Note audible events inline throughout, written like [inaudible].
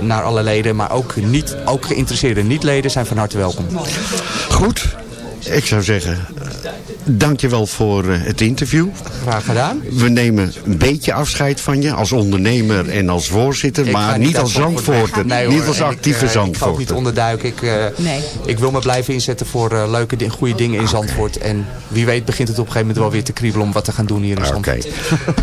naar alle leden. Maar ook, niet, ook geïnteresseerde niet-leden zijn van harte welkom. Goed, ik zou zeggen, dankjewel voor uh, het interview. Graag gedaan. We nemen een beetje afscheid van je als ondernemer en als voorzitter, Ik maar niet als zandvoorter. Nee, niet als En ik, actieve eh, Ik ga ook zandvoorter. niet onderduiken. Ik, eh, Nee. ik wil me blijven inzetten voor eh, leuke, goede dingen in Zandvoort. En wie weet begint het op een gegeven moment wel weer te kriebelen om wat te gaan doen hier in Oké. Zandvoort.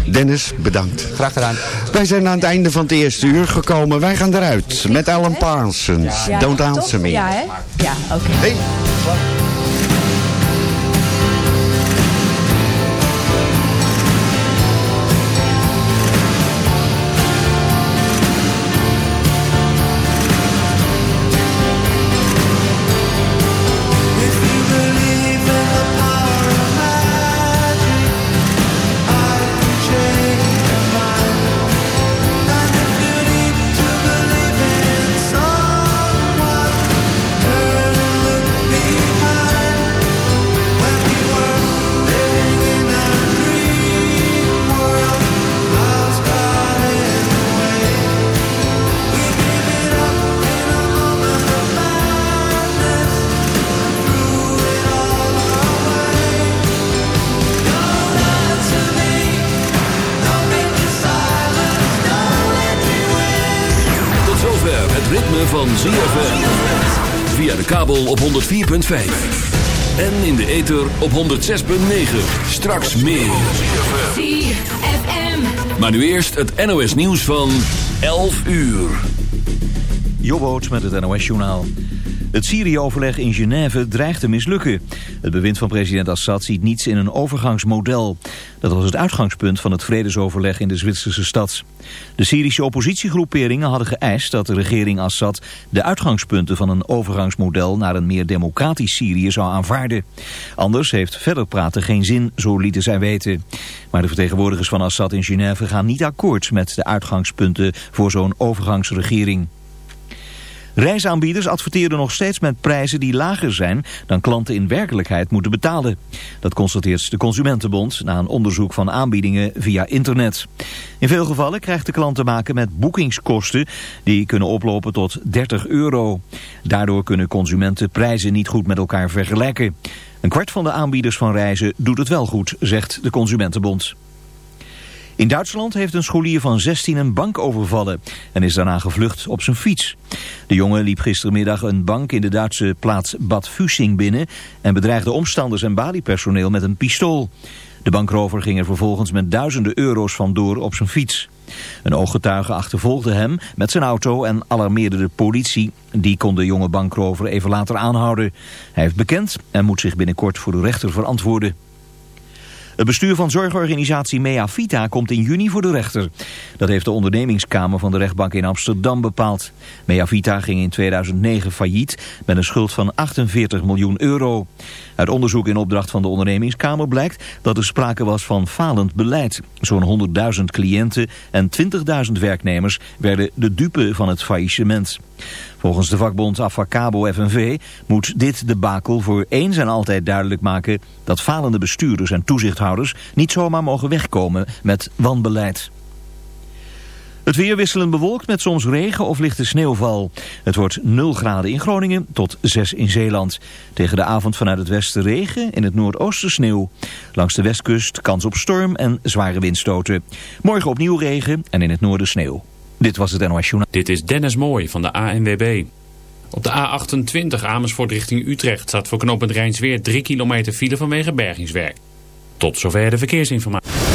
[laughs] Dennis, bedankt. Graag gedaan. Wij zijn aan het einde van het eerste uur gekomen. Wij gaan eruit met Alan Parsons. Ja, Don't answer me. Ja, hè? Ja, oké. Hey. Kabel op 104.5. En in de ether op 106.9. Straks meer. ZFM. Maar nu eerst het NOS nieuws van 11 uur. Jobboot met het NOS-journaal. Het Syrië-overleg in Genève dreigt te mislukken. Het bewind van president Assad ziet niets in een overgangsmodel. Dat was het uitgangspunt van het vredesoverleg in de Zwitserse stad. De Syrische oppositiegroeperingen hadden geëist dat de regering Assad... de uitgangspunten van een overgangsmodel naar een meer democratisch Syrië zou aanvaarden. Anders heeft verder praten geen zin, zo lieten zij weten. Maar de vertegenwoordigers van Assad in Genève gaan niet akkoord... met de uitgangspunten voor zo'n overgangsregering. Reisaanbieders adverteren nog steeds met prijzen die lager zijn dan klanten in werkelijkheid moeten betalen. Dat constateert de Consumentenbond na een onderzoek van aanbiedingen via internet. In veel gevallen krijgt de klant te maken met boekingskosten die kunnen oplopen tot 30 euro. Daardoor kunnen consumenten prijzen niet goed met elkaar vergelijken. Een kwart van de aanbieders van reizen doet het wel goed, zegt de Consumentenbond. In Duitsland heeft een scholier van 16 een bank overvallen en is daarna gevlucht op zijn fiets. De jongen liep gistermiddag een bank in de Duitse plaats Bad Füssing binnen en bedreigde omstanders en baliepersoneel met een pistool. De bankrover ging er vervolgens met duizenden euro's vandoor op zijn fiets. Een ooggetuige achtervolgde hem met zijn auto en alarmeerde de politie. Die kon de jonge bankrover even later aanhouden. Hij heeft bekend en moet zich binnenkort voor de rechter verantwoorden. Het bestuur van zorgorganisatie Mea Vita komt in juni voor de rechter. Dat heeft de ondernemingskamer van de rechtbank in Amsterdam bepaald. Mea Vita ging in 2009 failliet met een schuld van 48 miljoen euro. Uit onderzoek in opdracht van de ondernemingskamer blijkt dat er sprake was van falend beleid. Zo'n 100.000 cliënten en 20.000 werknemers werden de dupe van het faillissement. Volgens de vakbond Avacabo FNV moet dit debakel voor eens en altijd duidelijk maken dat falende bestuurders en toezichthouders niet zomaar mogen wegkomen met wanbeleid. Het weer wisselend bewolkt met soms regen of lichte sneeuwval. Het wordt 0 graden in Groningen tot 6 in Zeeland. Tegen de avond vanuit het westen regen, in het noordoosten sneeuw. Langs de westkust kans op storm en zware windstoten. Morgen opnieuw regen en in het noorden sneeuw. Dit was het NOS Journaal. Dit is Dennis Mooij van de ANWB. Op de A28 Amersfoort richting Utrecht staat voor knooppunt Rijnsweer 3 kilometer file vanwege bergingswerk. Tot zover de verkeersinformatie.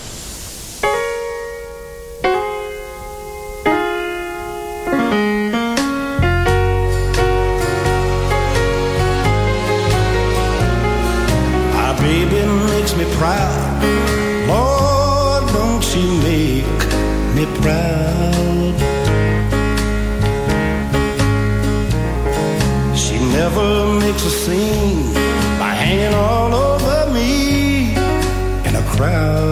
Scene by hanging all over me in a crowd.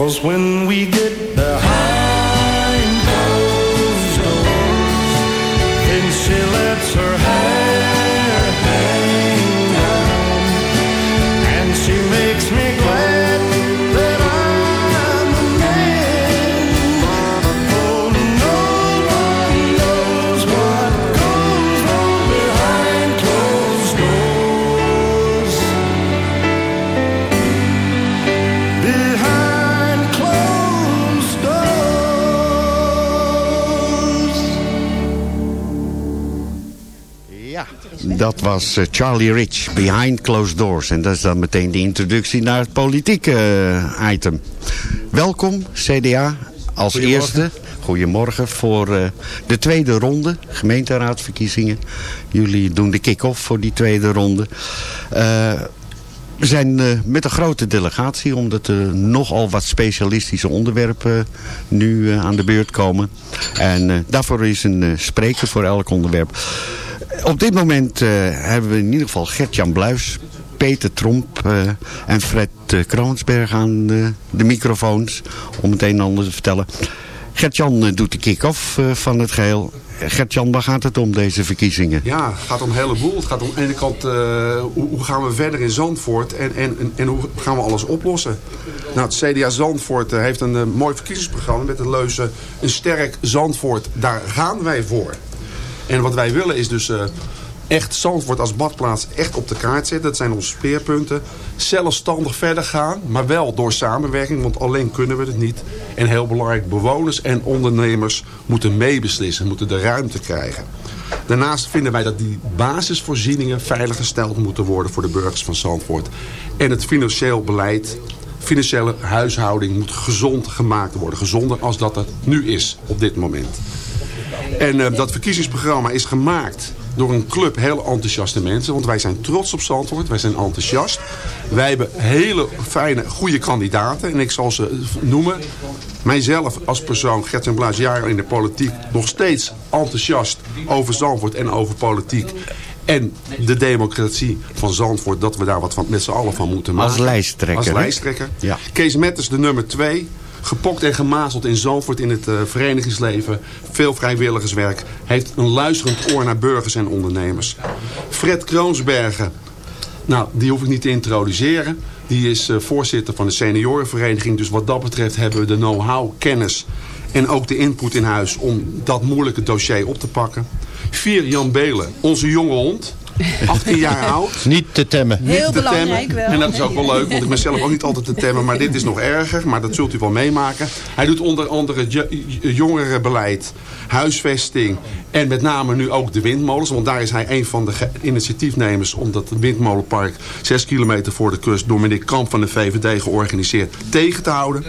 Cause when we get behind closed doors, then she lets her dat was eh, Charlie Rich, Behind Closed Doors. En dat is dan meteen de introductie naar het politieke eh, item. Welkom, CDA, als Goedemorgen. eerste. Goedemorgen voor eh, de tweede ronde, gemeenteraadsverkiezingen. Jullie doen de kick-off voor die tweede ronde. We zijn met een grote delegatie, omdat er nogal wat specialistische onderwerpen nu aan de beurt komen. En daarvoor is een spreker voor elk onderwerp. Op dit moment eh, hebben we in ieder geval Gert-Jan Bluis, Peter Tromp eh, en Fred eh, Kroonsberg aan de microfoons om het een en ander te vertellen. Gert-Jan doet de kick-off van het geheel. Gert-Jan, waar gaat het om deze verkiezingen? Ja, het gaat om een heleboel. Het gaat om aan de ene kant hoe, gaan we verder in Zandvoort en, en, en, en hoe gaan we alles oplossen. Nou, het CDA Zandvoort heeft een mooi verkiezingsprogramma met de leuze een sterk Zandvoort. Daar gaan wij voor. En wat wij willen is dus eh, echt Zandvoort als badplaats echt op de kaart zetten. Dat zijn onze speerpunten. Zelfstandig verder gaan, maar wel door samenwerking, want alleen kunnen we het niet. En heel belangrijk, bewoners en ondernemers moeten meebeslissen, moeten de ruimte krijgen. Daarnaast vinden wij dat die basisvoorzieningen veiliggesteld moeten worden voor de burgers van Zandvoort. En het financieel beleid, financiële huishouding moet gezond gemaakt worden. Gezonder als dat het nu is op dit moment. En eh, dat verkiezingsprogramma is gemaakt door een club heel enthousiaste mensen. Want wij zijn trots op Zandvoort. Wij zijn enthousiast. Wij hebben hele fijne, goede kandidaten. En ik zal ze noemen. Mijzelf als persoon, Gert-Jan Blaas, jaren in de politiek. Nog steeds enthousiast over Zandvoort en over politiek. En de democratie van Zandvoort, dat we daar wat van, met z'n allen van moeten maken. Als lijsttrekker, Als lijsttrekker. Ja. Kees Metters, de nummer twee. Gepokt en gemazeld in Zandvoort in het eh, verenigingsleven. Veel vrijwilligerswerk. Heeft een luisterend oor naar burgers en ondernemers. Fred Kroonsbergen. Nou, die hoef ik niet te introduceren. Die is eh, voorzitter van de seniorenvereniging. Dus wat dat betreft hebben we de know-how, kennis en ook de input in huis om dat moeilijke dossier op te pakken. Vier, Jan Belen, onze jonge hond. 18 jaar oud. Niet te temmen. Niet Heel te belangrijk temmen. wel. En dat is ook wel leuk, want ik ben zelf ook niet altijd te temmen. Maar dit is nog erger, maar dat zult u wel meemaken. Hij doet onder andere jo- jongerenbeleid, huisvesting en met name nu ook de windmolens. Want daar is hij een van de initiatiefnemers om dat windmolenpark 6 kilometer voor de kust door meneer Kamp van de VVD georganiseerd tegen te houden.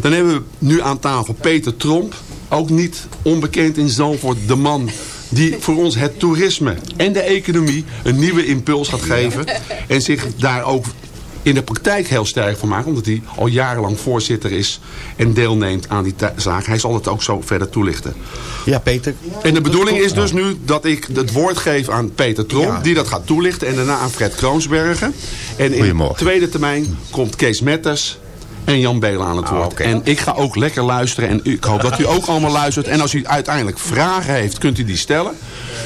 Dan hebben we nu aan tafel Peter Tromp. Ook niet onbekend in Zandvoort, de man die voor ons het toerisme en de economie een nieuwe impuls gaat geven. En zich daar ook in de praktijk heel sterk van maakt. Omdat hij al jarenlang voorzitter is en deelneemt aan die zaak. Hij zal het ook zo verder toelichten. Ja, Peter. En de bedoeling is dus nu dat ik het woord geef aan Peter Tromp. Die dat gaat toelichten. En daarna aan Fred Kroonsbergen. En in de tweede termijn komt Kees Metters. En Jan Belen aan het woord. En ik ga ook lekker luisteren. En ik hoop dat u ook allemaal luistert. En als u uiteindelijk vragen heeft, kunt u die stellen.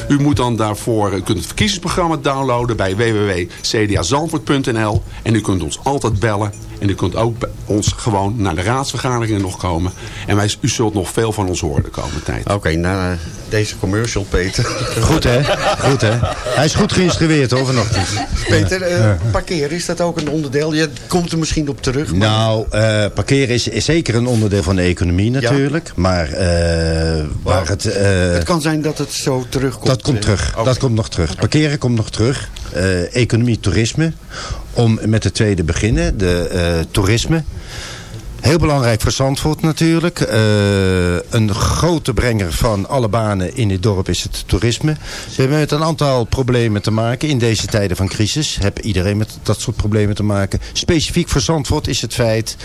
U moet dan daarvoor u kunt het verkiezingsprogramma downloaden bij www.cdazandvoort.nl. En u kunt ons altijd bellen. En u kunt ook bij ons gewoon naar de raadsvergaderingen nog komen. En wij, u zult nog veel van ons horen de komende tijd. Oké, na deze commercial, Peter. Goed hè? Goed hè? Hij is goed geïnstrueerd hoor vanochtend. Peter, eh, parkeren, is dat ook een onderdeel? Je komt er misschien op terug. maar- Nou, eh, parkeren is, is zeker een onderdeel van de economie natuurlijk. Maar eh, waar het... eh, het kan zijn dat het zo terugkomt. dat komt terug. Dat komt nog terug. Parkeren komt nog terug. Eh, economie, toerisme. Om met de tweede beginnen. De toerisme. Heel belangrijk voor Zandvoort natuurlijk. Eh, een grote brenger van alle banen in dit dorp is het toerisme. We hebben met een aantal problemen te maken in deze tijden van crisis. Heb iedereen met dat soort problemen te maken. Specifiek voor Zandvoort is het feit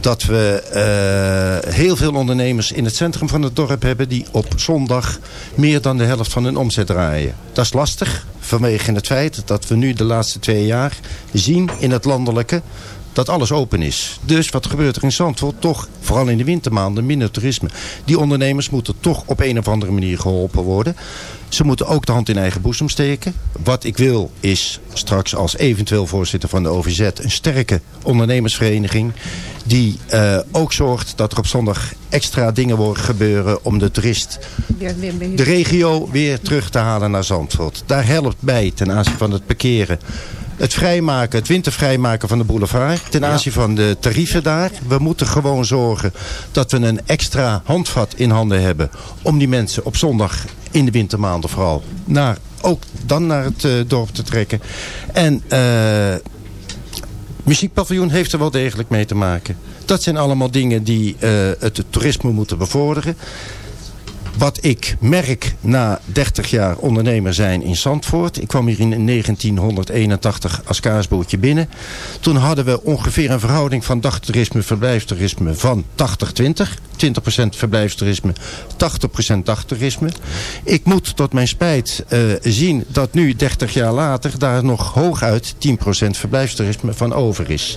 dat we eh, heel veel ondernemers in het centrum van het dorp hebben... die op zondag meer dan de helft van hun omzet draaien. Dat is lastig vanwege het feit dat we nu de laatste twee jaar zien in het landelijke dat alles open is. Dus wat gebeurt er in Zandvoort? Toch, vooral in de wintermaanden, minder toerisme. Die ondernemers moeten toch op een of andere manier geholpen worden. Ze moeten ook de hand in eigen boezem steken. Wat ik wil is straks als eventueel voorzitter van de OVZ... een sterke ondernemersvereniging... die eh, ook zorgt dat er op zondag extra dingen worden gebeuren... om de toerist de regio weer terug te halen naar Zandvoort. Daar helpt bij ten aanzien van het parkeren Het vrijmaken, het wintervrijmaken van de boulevard. Ten aanzien van de tarieven daar. We moeten gewoon zorgen dat we een extra handvat in handen hebben. Om die mensen op zondag in de wintermaanden vooral naar, ook dan naar het eh, dorp te trekken. En eh muziekpaviljoen heeft er wel degelijk mee te maken. Dat zijn allemaal dingen die eh, het toerisme moeten bevorderen. Wat ik merk na 30 jaar ondernemer zijn in Zandvoort. Ik kwam hier in 1981 als kaasbootje binnen. Toen hadden we ongeveer een verhouding van dagtoerisme, verblijfstoerisme van 80-20. 20% verblijfstoerisme, 80% dagtoerisme. Ik moet tot mijn spijt eh, zien dat nu 30 jaar later daar nog hooguit 10% verblijfstoerisme van over is.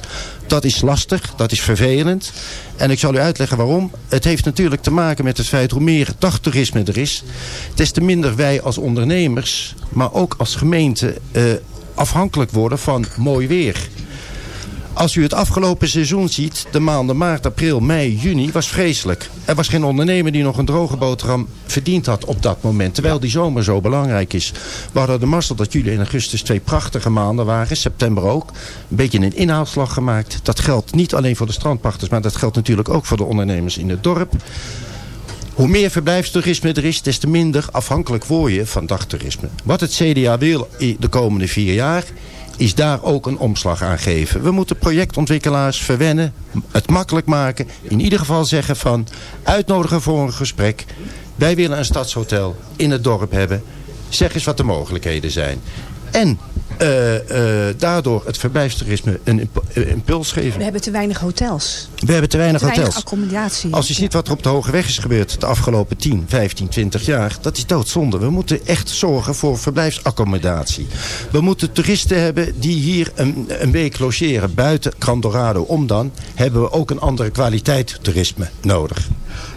Dat is lastig, dat is vervelend. En ik zal u uitleggen waarom. Het heeft natuurlijk te maken met het feit hoe meer dagtoerisme er is... des te minder wij als ondernemers, maar ook als gemeente... eh, afhankelijk worden van mooi weer. Als u het afgelopen seizoen ziet, de maanden maart, april, mei, juni, was vreselijk. Er was geen ondernemer die nog een droge boterham verdiend had op dat moment. Terwijl die zomer zo belangrijk is. We hadden de mazzel dat juli en augustus twee prachtige maanden waren. September ook. Een beetje een inhaalslag gemaakt. Dat geldt niet alleen voor de strandpachters, maar dat geldt natuurlijk ook voor de ondernemers in het dorp. Hoe meer verblijfstoerisme er is, des te minder afhankelijk word je van dagtoerisme. Wat het CDA wil de komende vier jaar, is daar ook een omslag aan geven. We moeten projectontwikkelaars verwennen, het makkelijk maken. In ieder geval zeggen van, uitnodigen voor een gesprek. Wij willen een stadshotel in het dorp hebben. Zeg eens wat de mogelijkheden zijn. En eh, eh, daardoor het verblijfstoerisme een imp- eh, impuls geven. We hebben te weinig hotels. We hebben te weinig te weinig hotels. accommodatie. Als je ziet wat er op de Hoge Weg is gebeurd de afgelopen 10, 15, 20 jaar, dat is doodzonde. We moeten echt zorgen voor verblijfsaccommodatie. We moeten toeristen hebben die hier een, een week logeren buiten Gran Dorado. Om dan hebben we ook een andere kwaliteit toerisme nodig.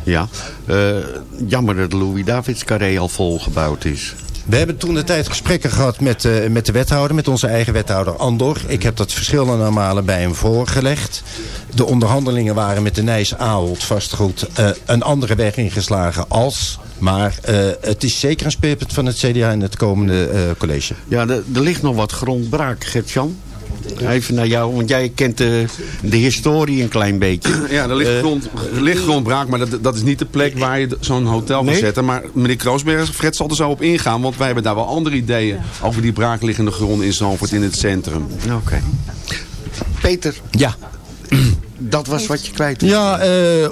Ja, eh, jammer dat Louis Davids carré al volgebouwd is. We hebben toen de tijd gesprekken gehad met, eh, met de wethouder, met onze eigen wethouder Andor. Ik heb dat verschillende malen bij hem voorgelegd. De onderhandelingen waren met de Nijs Ahold vastgoed eh, een andere weg ingeslagen als. Maar eh, het is zeker een speerpunt van het CDA in het komende college. Ja, er, er ligt nog wat grondbraak, Gert-Jan. Even naar jou, want jij kent de, de historie een klein beetje. [clears throat] Ja, er ligt, Eh, grond, er ligt grondbraak, maar dat, dat is niet de plek waar je zo'n hotel kan Nee? zetten. Maar meneer Kroosberg, Fred zal er zo op ingaan, want wij hebben daar wel andere ideeën over die braakliggende grond in Zandvoort in het centrum. Oké. Peter. Ja. Dat was wat je kwijt wilde. Ja, eh, eh,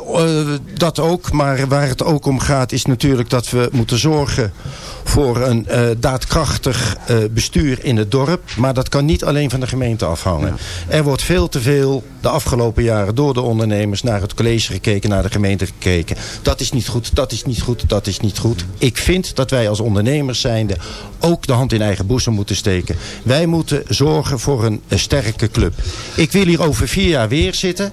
dat ook. Maar waar het ook om gaat is natuurlijk dat we moeten zorgen voor een eh, daadkrachtig bestuur in het dorp. Maar dat kan niet alleen van de gemeente afhangen. Er wordt veel te veel de afgelopen jaren door de ondernemers naar het college gekeken, naar de gemeente gekeken. Dat is niet goed, dat is niet goed, dat is niet goed. Ik vind dat wij als ondernemers zijnde ook de hand in eigen boezem moeten steken. Wij moeten zorgen voor een sterke club. Ik wil hier over vier jaar weer zitten.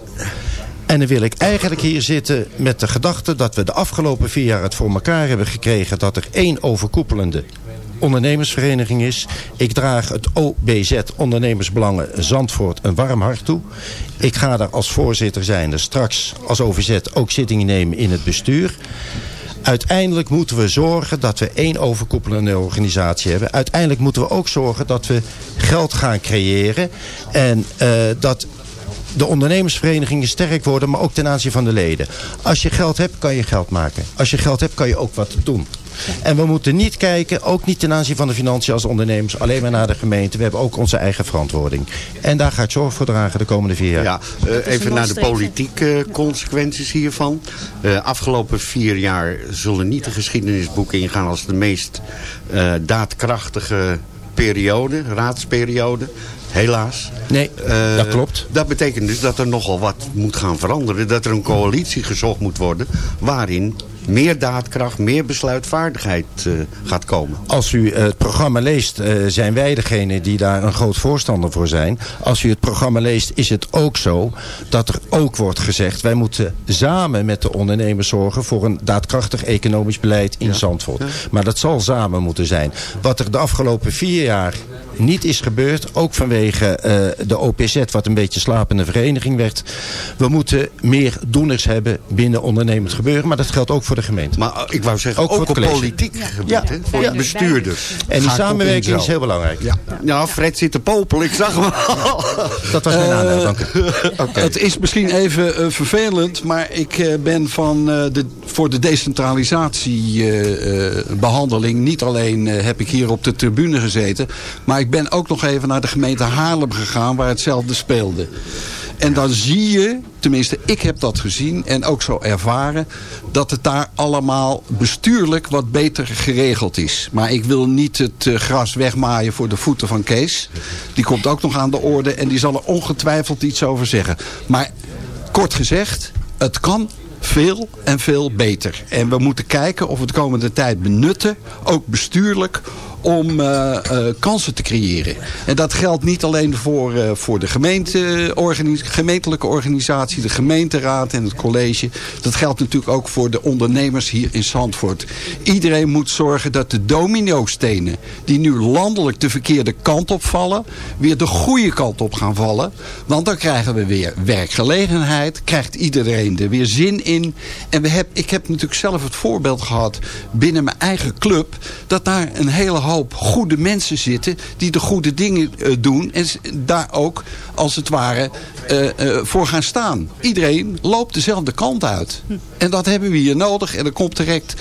En dan wil ik eigenlijk hier zitten met de gedachte dat we de afgelopen vier jaar het voor elkaar hebben gekregen dat er één overkoepelende ondernemersvereniging is. Ik draag het OBZ Ondernemersbelangen Zandvoort een warm hart toe. Ik ga daar als voorzitter zijnde straks als OVZ ook zittingen nemen in het bestuur. Uiteindelijk moeten we zorgen dat we één overkoepelende organisatie hebben. Uiteindelijk moeten we ook zorgen dat we geld gaan creëren. En eh, dat de ondernemersverenigingen sterk worden, maar ook ten aanzien van de leden. Als je geld hebt, kan je geld maken. Als je geld hebt, kan je ook wat doen. En we moeten niet kijken, ook niet ten aanzien van de financiën als ondernemers, alleen maar naar de gemeente. We hebben ook onze eigen verantwoording. En daar ga ik zorg voor dragen de komende vier jaar. Ja, eh, even naar de politieke consequenties hiervan. Eh, afgelopen vier jaar zullen niet de geschiedenisboeken ingaan als de meest eh, daadkrachtige periode, raadsperiode. Helaas. Nee, Eh, dat klopt. Dat betekent dus dat er nogal wat moet gaan veranderen. Dat er een coalitie gezocht moet worden waarin meer daadkracht, meer besluitvaardigheid eh, gaat komen. Als u het programma leest, eh, zijn wij degene die daar een groot voorstander voor zijn. Als u het programma leest, is het ook zo dat er ook wordt gezegd... wij moeten samen met de ondernemers zorgen voor een daadkrachtig economisch beleid in Zandvoort. Maar dat zal samen moeten zijn. Wat er de afgelopen vier jaar niet is gebeurd. Ook vanwege eh, de OPZ, wat een beetje slapende vereniging werd. We moeten meer doeners hebben binnen ondernemend gebeuren. Maar dat geldt ook voor de gemeente. Maar ik wou zeggen, ook, voor op politiek gebied, Ja. voor Ja. de bestuurders. En die samenwerking in is heel belangrijk. Ja. ja, Fred zit te popelen, ik zag hem al. [laughs] Dat was mijn Eh, aandeel, dank u. Het is misschien even eh, vervelend, maar ik eh, ben van, eh, de, voor de decentralisatiebehandeling... niet alleen eh, heb ik hier op de tribune gezeten... maar ik ben ook nog even naar de gemeente Haarlem gegaan... waar hetzelfde speelde. En dan zie je, tenminste ik heb dat gezien en ook zo ervaren... dat het daar allemaal bestuurlijk wat beter geregeld is. Maar ik wil niet het eh, gras wegmaaien voor de voeten van Kees. Die komt ook nog aan de orde en die zal er ongetwijfeld iets over zeggen. Maar kort gezegd, het kan veel en veel beter. En we moeten kijken of we de komende tijd benutten, ook bestuurlijk om eh, eh, kansen te creëren. En dat geldt niet alleen voor, eh, voor de gemeente, gemeentelijke organisatie, de gemeenteraad en het college. Dat geldt natuurlijk ook voor de ondernemers hier in Zandvoort. Iedereen moet zorgen dat de dominostenen die nu landelijk de verkeerde kant op vallen, weer de goede kant op gaan vallen. Want dan krijgen we weer werkgelegenheid, krijgt iedereen er weer zin in. En we heb, ik heb natuurlijk zelf het voorbeeld gehad binnen mijn eigen club, dat daar een hele goede mensen zitten die de goede dingen eh, doen en daar ook als het ware eh, eh, voor gaan staan. Iedereen loopt dezelfde kant uit. En dat hebben we hier nodig en er komt direct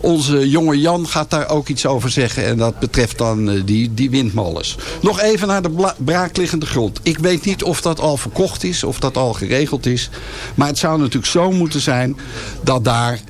onze jonge Jan gaat daar ook iets over zeggen. En dat betreft dan die, die windmolens. Nog even naar de braakliggende grond. Ik weet niet of dat al verkocht is. Of dat al geregeld is. Maar het zou natuurlijk zo moeten zijn. Dat daar...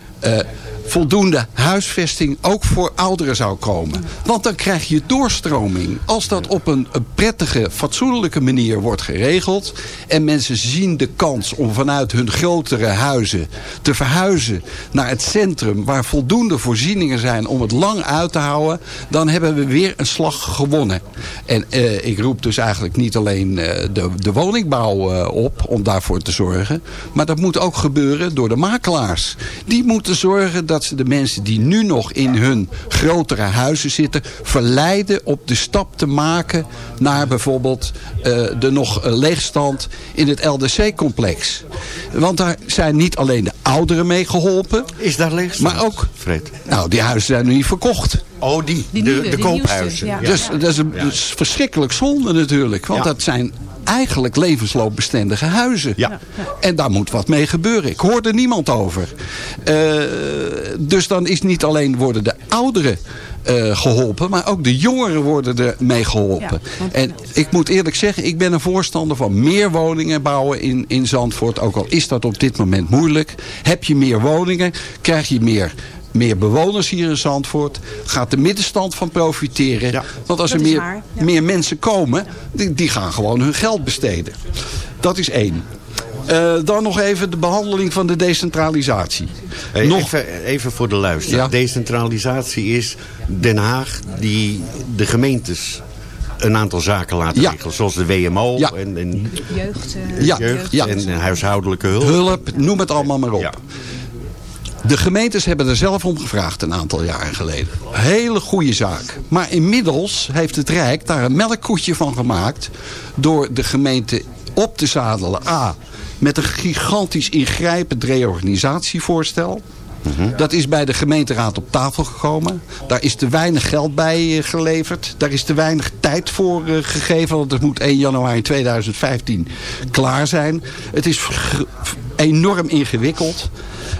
voldoende huisvesting ook voor ouderen zou komen. Want dan krijg je doorstroming. Als dat op een, prettige, fatsoenlijke manier wordt geregeld... en mensen zien de kans om vanuit hun grotere huizen te verhuizen... naar het centrum waar voldoende voorzieningen zijn om het lang uit te houden... dan hebben we weer een slag gewonnen. En eh, ik roep dus eigenlijk niet alleen eh, de, de woningbouw eh, op om daarvoor te zorgen... maar dat moet ook gebeuren door de makelaars. Die moeten zorgen dat ze de mensen die nu nog in hun grotere huizen zitten... verleiden op de stap te maken naar bijvoorbeeld eh, de nog leegstand in het LDC-complex. Want daar zijn niet alleen de ouderen mee geholpen... Is daar leegstand, Maar ook... Fred? Nou, die huizen zijn nu niet verkocht. Oh, die. Die de, nieuwe, de die koophuizen. nieuwste, ja. Dus dat is, een, dat is verschrikkelijk zonde natuurlijk. Want Ja. dat zijn eigenlijk levensloopbestendige huizen. Ja. En daar moet wat mee gebeuren. Ik hoor er niemand over. Eh, dus dan is niet alleen worden de ouderen eh, geholpen, maar ook de jongeren worden er mee geholpen. En ik moet eerlijk zeggen, ik ben een voorstander van meer woningen bouwen in, in Zandvoort. Ook al is dat op dit moment moeilijk. Heb je meer woningen, krijg je meer meer bewoners hier in Zandvoort. Gaat de middenstand van profiteren. Want als Dat er meer, waar, ja. meer mensen komen, die, die gaan gewoon hun geld besteden. Dat is één. Eh, dan nog even de behandeling van de decentralisatie. Hey, nog, even, even voor de luisteraar. Decentralisatie is Den Haag die de gemeentes een aantal zaken laten Ja. regelen. Zoals de WMO en, en Jeugd. eh, Ja, jeugd ja. en, en huishoudelijke hulp. hulp, noem het allemaal maar op. De gemeentes hebben er zelf om gevraagd een aantal jaren geleden. Hele goede zaak. Maar inmiddels heeft het Rijk daar een melkkoetje van gemaakt... door de gemeente op te zadelen. A, met een gigantisch ingrijpend reorganisatievoorstel... Dat is bij de gemeenteraad op tafel gekomen. Daar is te weinig geld bij eh, geleverd. Daar is te weinig tijd voor eh, gegeven. Want het moet 1 januari 2015 klaar zijn. Het is enorm ingewikkeld.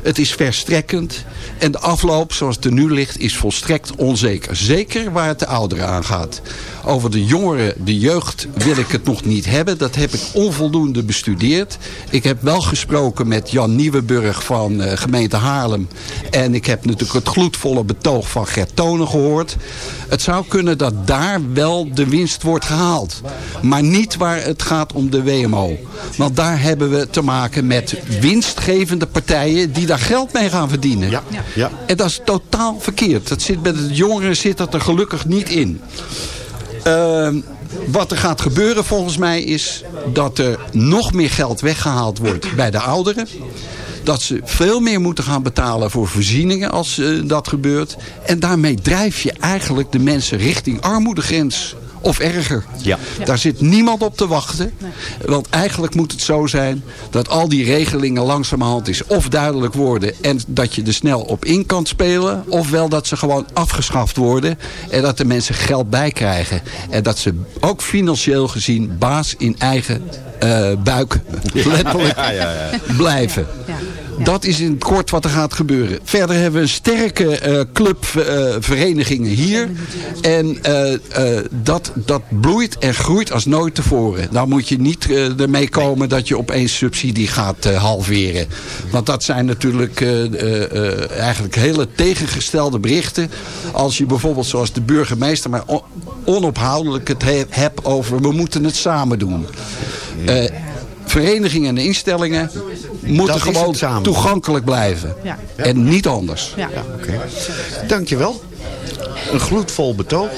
Het is verstrekkend. En de afloop, zoals het er nu ligt, is volstrekt onzeker. Zeker waar het de ouderen aangaat. Over de jongeren, de jeugd, wil ik het nog niet hebben. Dat heb ik onvoldoende bestudeerd. Ik heb wel gesproken met Jan Nieuwenburg van eh, gemeente Haarlem. En ik heb natuurlijk het gloedvolle betoog van Gert Tonen gehoord. Het zou kunnen dat daar wel de winst wordt gehaald. Maar niet waar het gaat om de WMO. Want daar hebben we te maken met winstgevende partijen die daar geld mee gaan verdienen. Ja. En dat is totaal verkeerd. Dat zit bij de jongeren zit dat er gelukkig niet in. Ehm, wat er gaat gebeuren volgens mij is dat er nog meer geld weggehaald wordt bij de ouderen. Dat ze veel meer moeten gaan betalen voor voorzieningen als eh, dat gebeurt. En daarmee drijf je eigenlijk de mensen richting armoedegrens of erger. Ja. Daar zit niemand op te wachten. Want eigenlijk moet het zo zijn dat al die regelingen langzamerhand is of duidelijk worden en dat je er snel op in kan spelen. Ofwel dat ze gewoon afgeschaft worden en dat de mensen geld bij krijgen. En dat ze ook financieel gezien baas in eigen eh, buik [laughs] letterlijk Ja, ja, ja. blijven. Dat is in het kort wat er gaat gebeuren. Verder hebben we een sterke eh, club eh, hier. En eh, dat, dat bloeit en groeit als nooit tevoren. Nou moet je niet ermee komen dat je opeens subsidie gaat halveren. Want dat zijn natuurlijk eigenlijk hele tegengestelde berichten. Als je bijvoorbeeld zoals de burgemeester maar on- onophoudelijk het he- hebt over we moeten het samen doen. Eh, verenigingen en instellingen moeten het gewoon samen. toegankelijk blijven. Ja. En niet anders. Ja. Oké. Dankjewel. Een gloedvol betoog.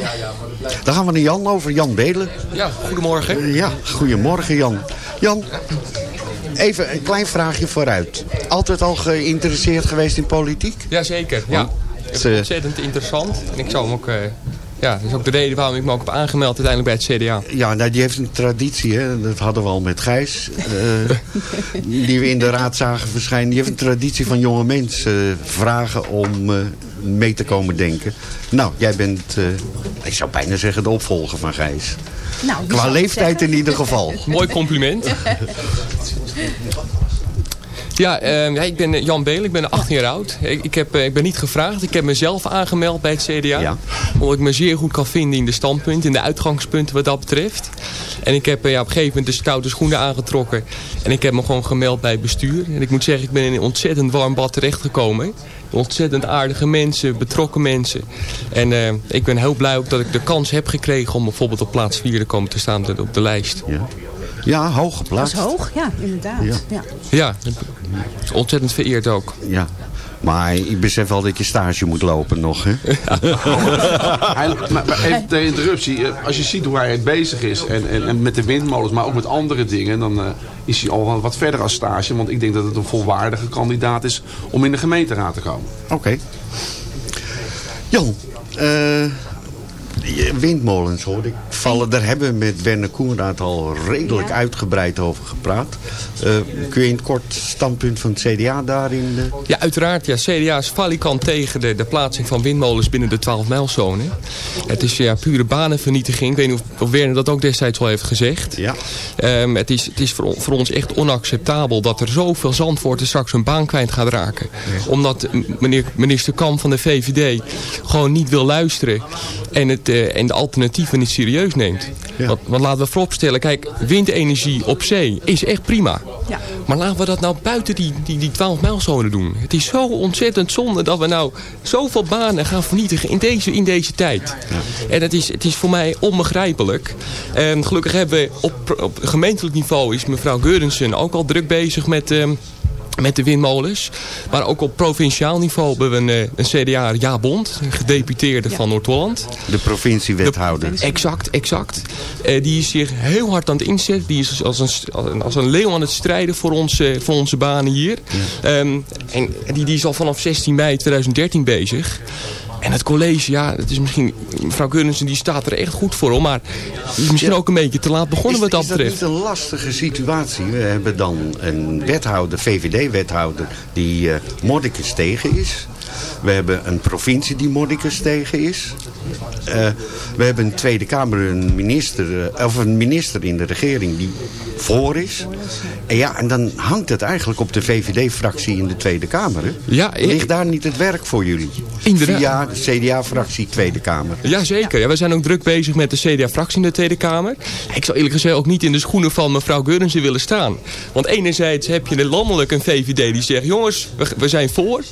Dan gaan we naar Jan over. Jan Belen. Ja, goedemorgen. Ja, goedemorgen Jan. Jan, even een klein vraagje vooruit. Altijd al geïnteresseerd geweest in politiek? Jazeker, ja. Het, Het eh, is ontzettend interessant. En ik zou hem ook... eh, ja, dat is ook de reden waarom ik me ook heb aangemeld uiteindelijk bij het CDA. Ja, nou, die heeft een traditie, hè? dat hadden we al met Gijs, eh, die we in de raad zagen verschijnen. Die heeft een traditie van jonge mensen vragen om eh, mee te komen denken. Nou, jij bent, eh, ik zou bijna zeggen, de opvolger van Gijs. Nou, Qua leeftijd zeggen? in ieder geval. Mooi compliment. [laughs] Ja, eh, ja, ik ben eh, Jan Beel, ik ben 18 jaar oud. Ik, ik, heb, eh, ik ben niet gevraagd, ik heb mezelf aangemeld bij het CDA. Omdat ik me zeer goed kan vinden in de standpunten, in de uitgangspunten wat dat betreft. En ik heb eh, ja, op een gegeven moment de stoute schoenen aangetrokken. En ik heb me gewoon gemeld bij het bestuur. En ik moet zeggen, ik ben in een ontzettend warm bad terechtgekomen. Ontzettend aardige mensen, betrokken mensen. En ik ben heel blij ook dat ik de kans heb gekregen om bijvoorbeeld op plaats 4 te komen te staan op de lijst. Ja, ja hoog Dat geplaatst. is hoog, ja, inderdaad. Ja. Ja. Ja, ontzettend vereerd ook. Ja. Maar ik besef wel dat je stage moet lopen nog, hè? [laughs] Hij, maar, maar even de interruptie. Eh, Als je ziet hoe hij bezig is en, en, en met de windmolens, maar ook met andere dingen, dan eh, is hij al wel wat verder als stage. Want ik denk dat het een volwaardige kandidaat is om in de gemeenteraad te komen. Oké. Jan, eh, windmolens hoor ik vallen. Daar hebben we met Werner Koenraad al redelijk uitgebreid over gepraat. Eh, kun je in het kort standpunt van het CDA daarin... eh, Ja, uiteraard. Ja, CDA is valikant tegen de, de plaatsing van windmolens binnen de 12-mijlzone. Het is ja, pure banenvernietiging. Ik weet niet of, of Werner dat ook destijds al heeft gezegd. Ja. Ehm, het is, het is voor, on- voor ons echt onacceptabel dat er zoveel Zandvoorten straks hun baan kwijt gaat raken. Omdat meneer, minister Kam van de VVD gewoon niet wil luisteren. En, het, eh, en de alternatieven niet serieus neemt. Want, want laten we vooropstellen, kijk, windenergie op zee is echt prima. Ja. Maar laten we dat nou buiten die, die, die 12 mijlzone doen. Het is zo ontzettend zonde dat we nou zoveel banen gaan vernietigen in deze, in deze tijd. En het is, het is voor mij onbegrijpelijk. En gelukkig hebben we op, op gemeentelijk niveau is mevrouw Geurensen ook al druk bezig met... ehm, met de windmolens. Maar ook op provinciaal niveau hebben we een, eh, een CDA-ja-bond. Een gedeputeerde van Noord-Holland. de provinciewethouder. Exact, exact. Eh, die is zich heel hard aan het inzetten. Die is als een, als een leeuw aan het strijden voor, ons, eh, voor onze banen hier. Ehm, en die, die is al vanaf 16 mei 2013 bezig. En het college, ja, het is misschien... Mevrouw Gurnensen die staat er echt goed voor. Hoor, maar is misschien ook een beetje te laat begonnen wat dat is dat betreft. niet een lastige situatie? We hebben dan een wethouder, VVD-wethouder, die Mordicus tegen is. We hebben een provincie die Mordicus tegen is. Eh, we hebben een Tweede Kamer, een minister, eh, of een minister in de regering die voor is. En ja, en dan hangt het eigenlijk op de VVD-fractie in de Tweede Kamer. Hè? Ja, Ligt daar niet het werk voor jullie? Inderdaad. Via de CDA-fractie Tweede Kamer. Jazeker, ja, we zijn ook druk bezig met de CDA-fractie in de Tweede Kamer. Ik zou eerlijk gezegd ook niet in de schoenen van mevrouw Geurensen willen staan. Want enerzijds heb je landelijk een VVD die zegt... jongens, we, we zijn voor.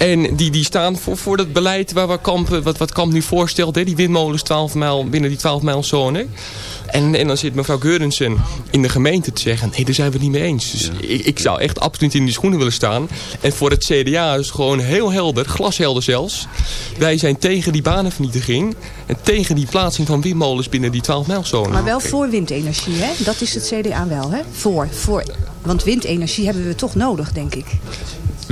En die, die staan voor, voor dat beleid waar, waar Kamp, wat, wat Kamp nu voorstelt. Hè, die windmolens 12 mijl, binnen die 12 mijl zone. En, en dan zit mevrouw Geurensen in de gemeente te zeggen... nee, daar zijn we het niet mee eens. Dus ik, ik zou echt absoluut in die schoenen willen staan. En voor het CDA is het gewoon heel helder, glashelder zelfs. Wij zijn tegen die banenvernietiging... en tegen die plaatsing van windmolens binnen die 12 mijl zone. Maar wel voor windenergie, hè? Dat is het CDA wel, hè? Voor, voor. Want windenergie hebben we toch nodig, denk ik.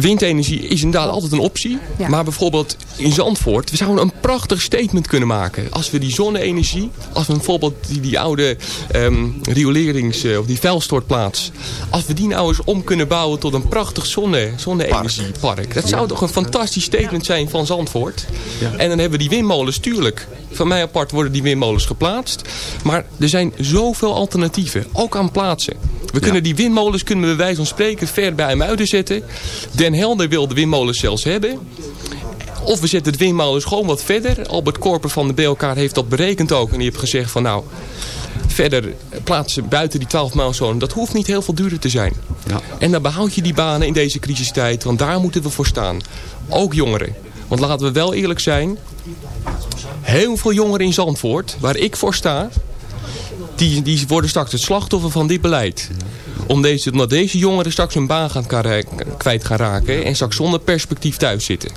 Windenergie is inderdaad altijd een optie. Ja. Maar bijvoorbeeld in Zandvoort, we zouden een prachtig statement kunnen maken. Als we die zonne-energie, als we bijvoorbeeld die, die oude ehm riolerings- eh, of die vuilstortplaats, als we die nou eens om kunnen bouwen tot een prachtig zonne, zonne-energiepark. Dat zou toch een fantastisch statement zijn van Zandvoort. En dan hebben we die windmolens, tuurlijk. Van mij apart worden die windmolens geplaatst. Maar er zijn zoveel alternatieven, ook aan plaatsen. We kunnen die windmolens, kunnen we bij wijze van spreken, ver bij Muiden zetten. Den Helder wil de windmolens zelfs hebben. Of we zetten de windmolens gewoon wat verder. Albert Korper van de BLK heeft dat berekend ook. En die heeft gezegd van nou, verder plaatsen buiten die 12 mijlzone, dat hoeft niet heel veel duurder te zijn. En dan behoud je die banen in deze crisistijd, want daar moeten we voor staan. Ook jongeren. Want laten we wel eerlijk zijn, heel veel jongeren in Zandvoort, waar ik voor sta, die, die worden straks het slachtoffer van dit beleid. Om deze, omdat deze jongeren straks hun baan gaan kara- kwijt gaan raken en straks zonder perspectief thuis zitten.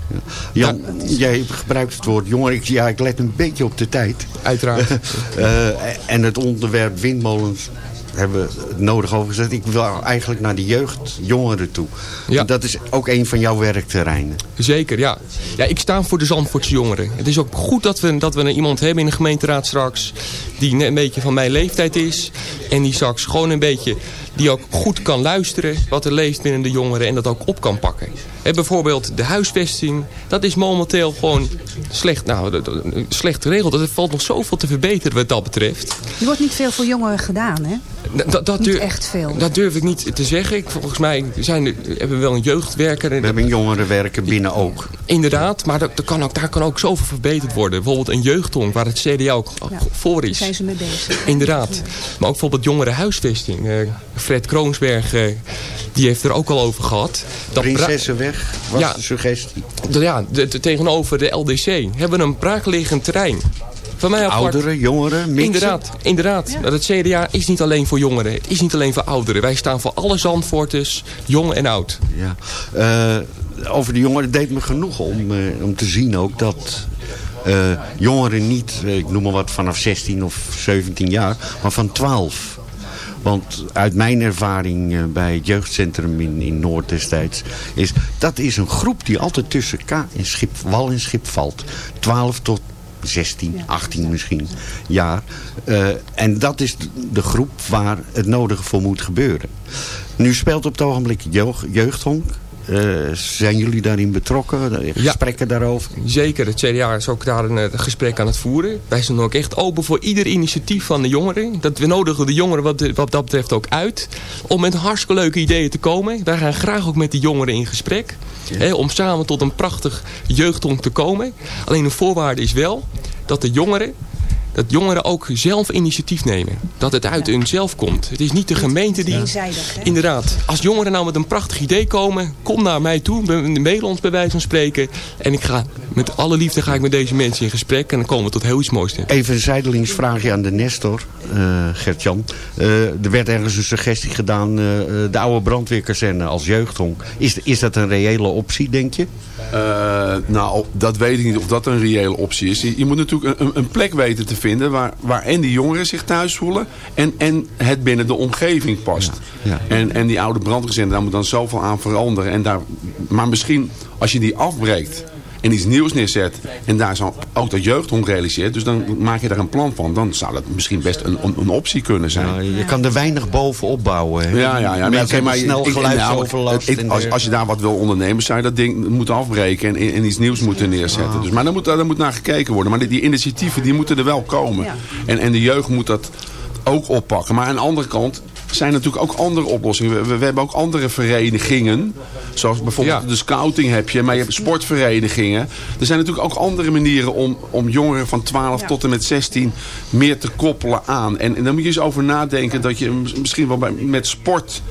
Jan, jij gebruikt het woord jongeren. Ik, ja, ik let een beetje op de tijd. Uiteraard. [laughs] Eh, en het onderwerp windmolens hebben we het nodig overgezet. Ik wil eigenlijk naar de jeugd, jongeren toe. Ja. Dat is ook een van jouw werkterreinen. Zeker, ja. ja. Ik sta voor de Zandvoortse jongeren. Het is ook goed dat we, dat we iemand hebben in de gemeenteraad straks... die net een beetje van mijn leeftijd is. En die straks gewoon een beetje... die ook goed kan luisteren wat er leeft binnen de jongeren... en dat ook op kan pakken. En bijvoorbeeld de huisvesting. Dat is momenteel gewoon slecht, nou, slecht geregeld. Er valt nog zoveel te verbeteren wat dat betreft. Er wordt niet veel voor jongeren gedaan, hè? Dat, dat Niet durf, echt veel. Dat durf ik niet te zeggen. Ik- Volgens mij zijn er, hebben we wel een jeugdwerker. We hebben jongeren werken binnen ook. Inderdaad, maar dat, dat kan ook, daar kan ook zoveel verbeterd worden. Bijvoorbeeld een jeugdhonk, waar het CDA ook voor Daar is. zijn ze mee bezig. Inderdaad. Maar ook bijvoorbeeld jongerenhuisvesting. Eh Fred Kroonsberg, eh, die heeft er ook al over gehad. Dat Prinsessenweg was Ja. de suggestie. ja, de- de- tegenover de LDC hebben we een braakliggend terrein. Van mij apart. Ouderen, jongeren, mixen. Inderdaad, inderdaad. Het CDA is niet alleen voor jongeren. Het is niet alleen voor ouderen. Wij staan voor alle Zandvoorters, jong en oud. Ja. Eh, over de jongeren deed me genoeg om, eh, om te zien ook dat jongeren niet, ik noem maar wat, vanaf 16 of 17 jaar, maar van 12. Want uit mijn ervaring eh, bij het jeugdcentrum in, in Noord destijds... is dat is een groep die altijd tussen K en schip, wal en schip valt. 12 tot 16, 18 misschien jaar. Eh, en dat is de groep waar het nodige voor moet gebeuren. Nu speelt op het ogenblik jeugd, jeugdhonk. Eh, zijn jullie daarin betrokken? Gesprekken daarover? Zeker, het CDA is ook daar een eh, gesprek aan het voeren. Wij zijn ook echt open voor ieder initiatief van de jongeren. Dat we nodigen de jongeren wat, de- wat dat betreft ook uit. Om met hartstikke leuke ideeën te komen. Wij gaan graag ook met de jongeren in gesprek. Hè, om samen tot een prachtig jeugdhonk te komen. Alleen een voorwaarde is wel dat de jongeren dat jongeren ook zelf initiatief nemen. Dat het uit hunzelf komt. Het is niet de gemeente die... Eenzijdig, hè? Inderdaad. Als jongeren nou met een prachtig idee komen... kom naar mij toe, mail ons bij wijze van spreken. En ik ga met alle liefde ga ik met deze mensen in gesprek. En dan komen we tot heel iets moois. Even een zijdelingsvraagje aan de Nestor, eh Gert-Jan. Eh, er werd ergens een suggestie gedaan, eh, eh, de oude brandweerkazerne als jeugdhonk. Is, is dat een reële optie, denk je? Eh, nou, dat weet ik niet of dat een reële optie is. Je, je moet natuurlijk een, een plek weten te vinden waar, waar en die jongeren zich thuis voelen en, en het binnen de omgeving past. Ja. En, en die oude brandgezenden, daar moet dan zoveel aan veranderen. En daar, maar misschien als je die afbreekt en iets nieuws neerzet en daar zo ook dat jeugdhonk realiseert, dus dan maak je daar een plan van, dan zou dat misschien best een, een, een optie kunnen zijn. Nou, je kan er weinig bovenop bouwen. Ja, ja, ja. Maar snel geluidsoverlast. nou, als, als je daar wat wil ondernemen, zou je dat ding moeten afbreken en, en iets nieuws moeten neerzetten. Dus, maar daar moet, daar moet naar gekeken worden. Maar die, die initiatieven die moeten er wel komen. En, en de jeugd moet dat ook oppakken. Maar aan de andere kant zijn natuurlijk ook andere oplossingen. We, we- we hebben ook andere verenigingen. Zoals bijvoorbeeld de scouting heb je. Maar je hebt sportverenigingen. Er zijn natuurlijk ook andere manieren om, om jongeren van 12 tot en met 16 meer te koppelen aan. En, en dan moet je eens over nadenken dat je mis- misschien wel bij, met sport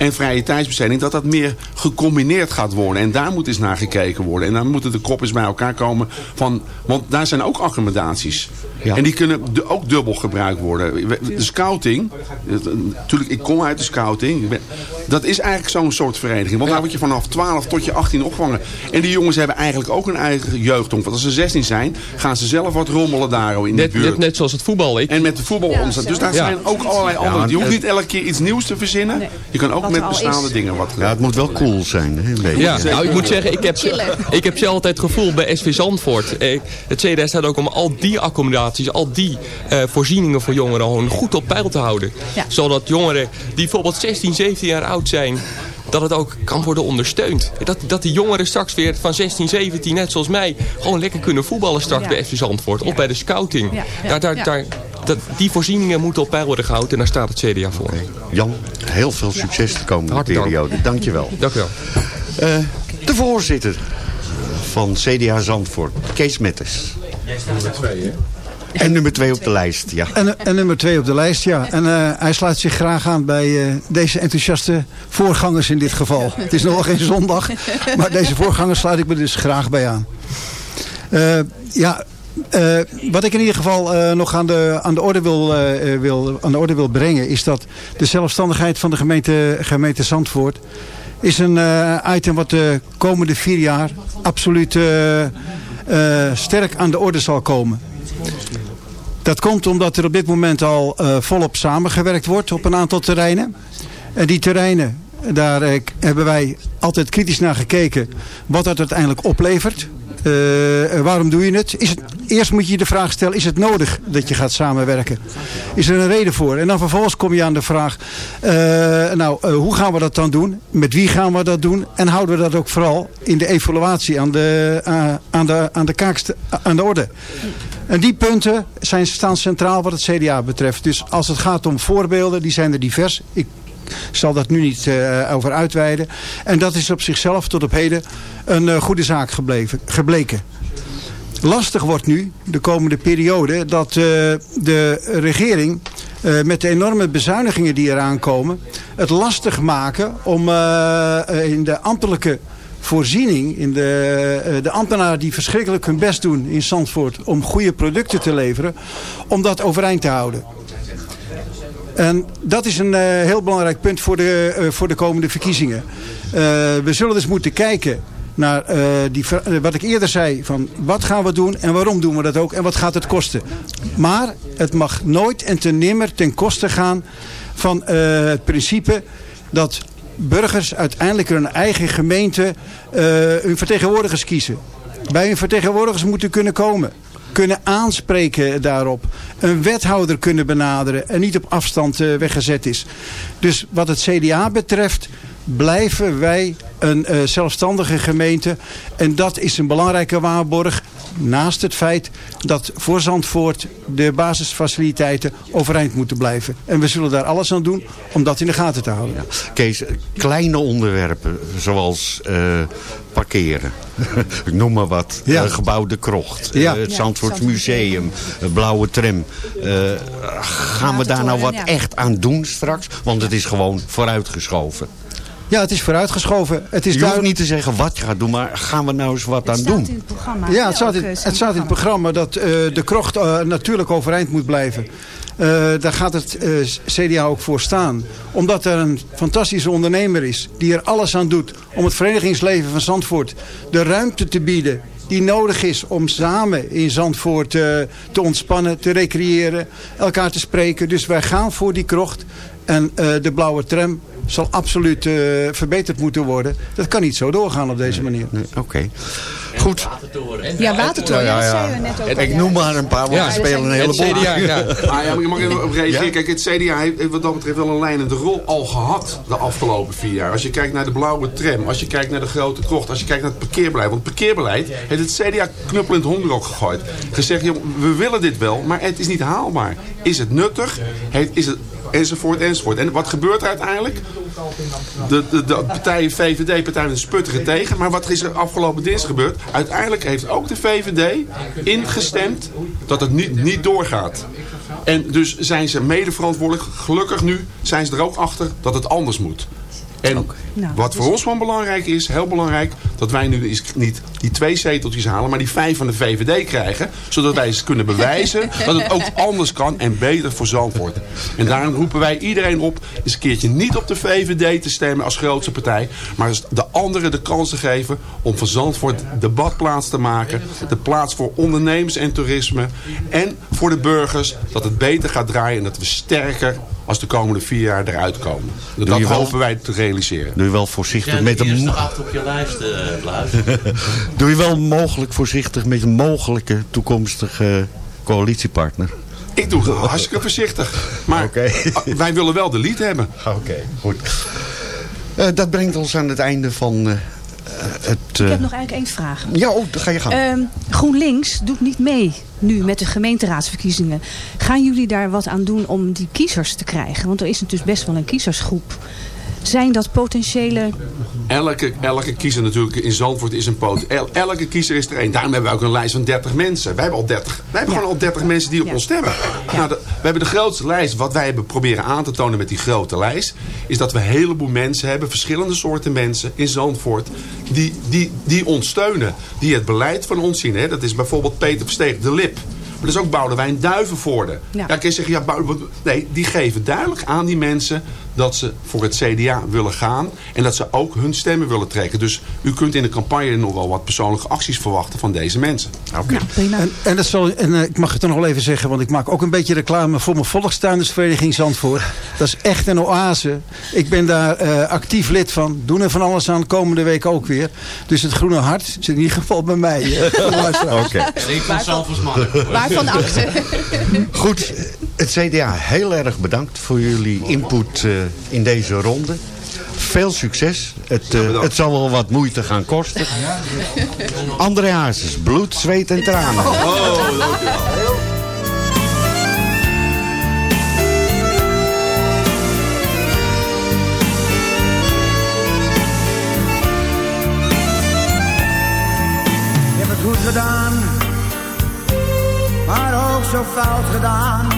en vrije tijdsbesteding... dat dat meer gecombineerd gaat worden. En daar moet eens naar gekeken worden. En dan moeten de koppels bij elkaar komen. Van, want daar zijn ook accommodaties. En die kunnen ook dubbel gebruikt worden. We- De scouting, natuurlijk, ik kom uit de scouting. Ben- dat is eigenlijk zo'n soort vereniging. Want daar word je vanaf 12 tot je 18 opgevangen. En die jongens hebben eigenlijk ook een eigen jeugdhonk. Want als ze 16 zijn, gaan ze zelf wat rommelen daar in de Net, buurt. net, net zoals het voetbal. Ik. En met de voetbal. dus daar Ja. zijn ook allerlei Ja, andere. Je hoeft het- niet elke keer iets nieuws te verzinnen. Je kan ook wat met er al bestaande is. dingen wat Ja, het moet wel cool zijn, hè, een beetje. Ja, nou, ik moet zeggen, ik heb, ik heb zelf altijd het gevoel bij SV Zandvoort. Eh, het CDA staat ook om al die accommodaties, al die eh, voorzieningen voor jongeren gewoon goed op peil te houden. Ja. Zodat jongeren die bijvoorbeeld 16, 17 jaar oud zijn, dat het ook kan worden ondersteund. Dat, dat die jongeren straks weer van 16, 17, net zoals mij, gewoon lekker kunnen voetballen straks Ja. bij SV Zandvoort. Of bij de scouting. Ja, ja, Daar, daar, ja. daar, dat, die voorzieningen moeten op peil worden gehouden en daar staat het CDA voor. Jan, heel veel succes de komende Hartelijk dank. periode. Dankjewel. Dank u wel. Eh, de voorzitter van CDA Zandvoort, Kees Metters. En nummer twee op de lijst, ja. En, en nummer twee op de lijst, ja. En eh, hij sluit zich graag aan bij eh, deze enthousiaste voorgangers in dit geval. Het is nog wel geen zondag, maar deze voorgangers sluit ik me dus graag bij aan. Eh, ja, eh, wat ik in ieder geval eh, nog aan de, aan, de orde wil, eh, wil, aan de orde wil brengen... is dat de zelfstandigheid van de gemeente, gemeente Zandvoort... is een item wat de komende vier jaar absoluut sterk aan de orde zal komen. Dat komt omdat er op dit moment al volop samengewerkt wordt op een aantal terreinen. En die terreinen, daar hebben wij altijd kritisch naar gekeken wat dat uiteindelijk oplevert. Eh, eh, waarom doe je het? Is het? Eerst moet je de vraag stellen, is het nodig dat je gaat samenwerken? Is er een reden voor? En dan vervolgens kom je aan de vraag, eh, nou, hoe gaan we dat dan doen? Met wie gaan we dat doen? En houden we dat ook vooral in de evaluatie aan de, aan de, aan de, kaakst, aan de orde? En die punten zijn, staan centraal wat het CDA betreft. Dus als het gaat om voorbeelden, die zijn er divers. Ik zal dat nu niet eh, over uitweiden. En dat is op zichzelf tot op heden een eh, goede zaak gebleven, gebleken. Lastig wordt nu, de komende periode, dat eh, de regering met de enorme bezuinigingen die eraan komen, het lastig maken om in de ambtelijke voorziening, in de, de ambtenaren die verschrikkelijk hun best doen in Zandvoort om goede producten te leveren, om dat overeind te houden. En dat is een eh, heel belangrijk punt voor de, eh, voor de komende verkiezingen. Eh, we zullen dus moeten kijken naar die, wat ik eerder zei. Van wat gaan we doen en waarom doen we dat ook en wat gaat het kosten. Maar het mag nooit en ten nimmer ten koste gaan van het principe dat burgers uiteindelijk hun eigen gemeente hun vertegenwoordigers kiezen. Bij hun vertegenwoordigers moeten kunnen komen. Kunnen aanspreken daarop. Een wethouder kunnen benaderen. En niet op afstand eh, weggezet is. Dus wat het CDA betreft blijven wij een eh, zelfstandige gemeente. En dat is een belangrijke waarborg. Naast het feit dat voor Zandvoort de basisfaciliteiten overeind moeten blijven. En we zullen daar alles aan doen om dat in de gaten te houden. Kees, kleine onderwerpen zoals eh, parkeren. [laughs] Ik noem maar wat. Ja. Eh, gebouwde krocht. Ja. eh, het Zandvoort Museum. Blauwe Tram. Eh, gaan we daar nou wat echt aan doen straks? Want het is gewoon vooruitgeschoven. Ja, het is vooruitgeschoven. Het is je hoeft niet te zeggen wat je gaat doen, maar gaan we nou eens wat aan doen? Ja, het staat in het, staat in het programma dat eh, de krocht eh, natuurlijk overeind moet blijven. Eh, daar gaat het eh, CDA ook voor staan. Omdat er een fantastische ondernemer is die er alles aan doet om het verenigingsleven van Zandvoort de ruimte te bieden die nodig is om samen in Zandvoort eh, te ontspannen, te recreëren, elkaar te spreken. Dus wij gaan voor die krocht. En eh, de blauwe tram zal absoluut eh, verbeterd moeten worden. Dat kan niet zo doorgaan op deze manier. Oké. Goed. Ja, Watertoren, dat zeiden we net ook Ik ja. noem maar een paar, want Ja, we spelen een het heleboel. CDA, ja. [laughs] Ah, ja, maar ik mag even op reageren. Ja? Kijk, het CDA heeft heeft wat dat betreft wel een leidende rol al gehad de afgelopen vier jaar. Als je kijkt naar de blauwe tram, als je kijkt naar de grote krocht, als je kijkt naar het parkeerbeleid. Want het parkeerbeleid heeft het CDA knuppel in het hondenhok gegooid. Gezegd, joh, we willen dit wel, maar het is niet haalbaar. Is het nuttig? Het, is het, enzovoort, enzovoort. En wat gebeurt er uiteindelijk? De, de, VVD, partijen sputteren tegen. Maar wat is er afgelopen dinsdag gebeurd? Uiteindelijk heeft ook de VVD ingestemd dat het niet, niet doorgaat. En dus zijn ze mede verantwoordelijk. Gelukkig nu zijn ze er ook achter dat het anders moet. En Nou, wat voor ons van belangrijk is, heel belangrijk, dat wij nu is niet die twee zeteltjes halen, maar die vijf van de VVD krijgen. Zodat wij eens kunnen bewijzen [laughs] dat het ook anders kan en beter voor Zandvoort. En daarom roepen wij iedereen op eens een keertje niet op de VVD te stemmen als grootste partij. Maar de anderen de kans te geven om van Zandvoort de badplaats te maken. De plaats voor ondernemers en toerisme. En voor de burgers dat het beter gaat draaien en dat we sterker als de komende vier jaar eruit komen. Doe Dat hopen wij te realiseren. Doe je wel voorzichtig Ja, met de een... op je lijst, Bluis. [laughs] Doe je wel mogelijk voorzichtig met een mogelijke toekomstige coalitiepartner? Ik doe het hartstikke voorzichtig. Maar wij willen wel de lead hebben. Oké, goed. Eh, dat brengt ons aan het einde van eh, het... Ik eh, heb nog eigenlijk één vraag. Ja, oh, dan ga je gang. Ehm, GroenLinks doet niet mee nu met de gemeenteraadsverkiezingen. Gaan jullie daar wat aan doen om die kiezers te krijgen? Want er is dus best wel een kiezersgroep. Zijn dat potentiële... Elke, elke kiezer natuurlijk in Zandvoort is een poot. El- elke kiezer is er één. Daarom hebben we ook een lijst van 30 mensen. Wij hebben al 30. Wij hebben gewoon al 30 mensen die op ons stemmen. Nou, de- we hebben de grootste lijst. Wat wij hebben proberen aan te tonen met die grote lijst. Is dat we een heleboel mensen hebben. Verschillende soorten mensen in Zandvoort. Die, die, die ons steunen. Die het beleid van ons zien. Hè. Dat is bijvoorbeeld Peter Versteeg, de Lip. Maar dat is ook Boudewijn Duivenvoorde. Ja. Ja, kun je zeggen, ja, nee, die geven duidelijk aan die mensen dat ze voor het CDA willen gaan. En dat ze ook hun stemmen willen trekken. Dus u kunt in de campagne nog wel wat persoonlijke acties verwachten van deze mensen. Oké. En, en, dat zal, en eh, ik mag het er nog wel even zeggen, want ik maak ook een beetje reclame voor mijn volkstuindersvereniging Zandvoort. Dat is echt een oase. Ik ben daar eh, actief lid van. Doen er van alles aan, komende week ook weer. Dus het groene hart zit in ieder geval bij mij. luisteraars. Oké. Zalversman. Waarvan achter? Goed, het CDA heel erg bedankt voor jullie input eh, in deze ronde. Veel succes. Het, eh, het zal wel wat moeite gaan kosten. André Hazes, bloed, zweet en tranen. Ik heb het goed gedaan, maar ook zo fout gedaan.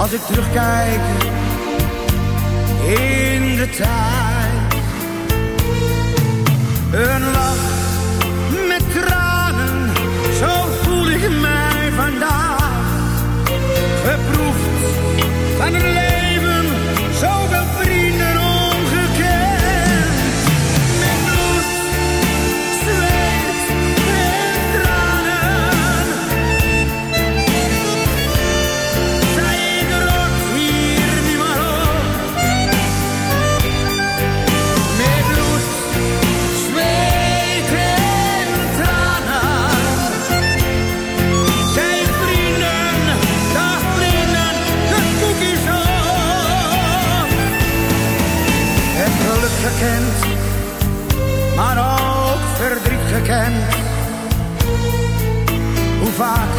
Als ik terugkijk in de tijd. Een lach met tranen, zo voel ik mij vandaag. Geproefd van het leven, vaak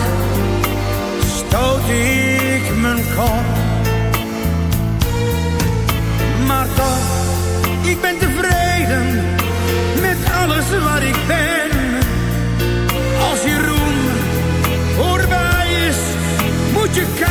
stoot ik mijn kop. Maar toch, ik ben tevreden met alles wat ik ben. Als je roem voorbij is, moet je kijken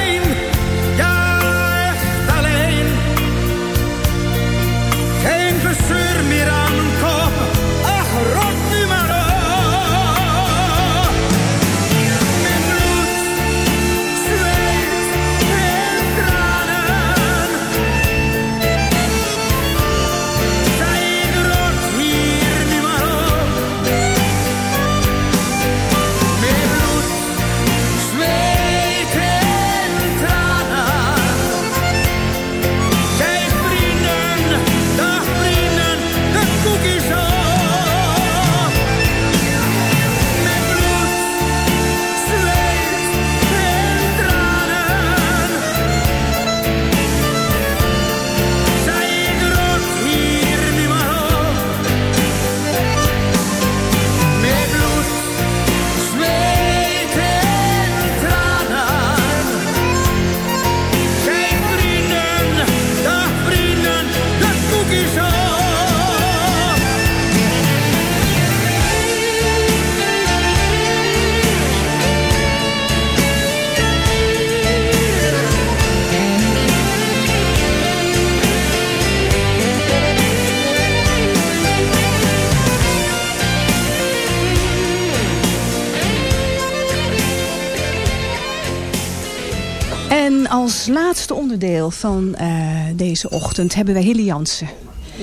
Als laatste onderdeel van eh, deze ochtend hebben wij Hilly Jansen.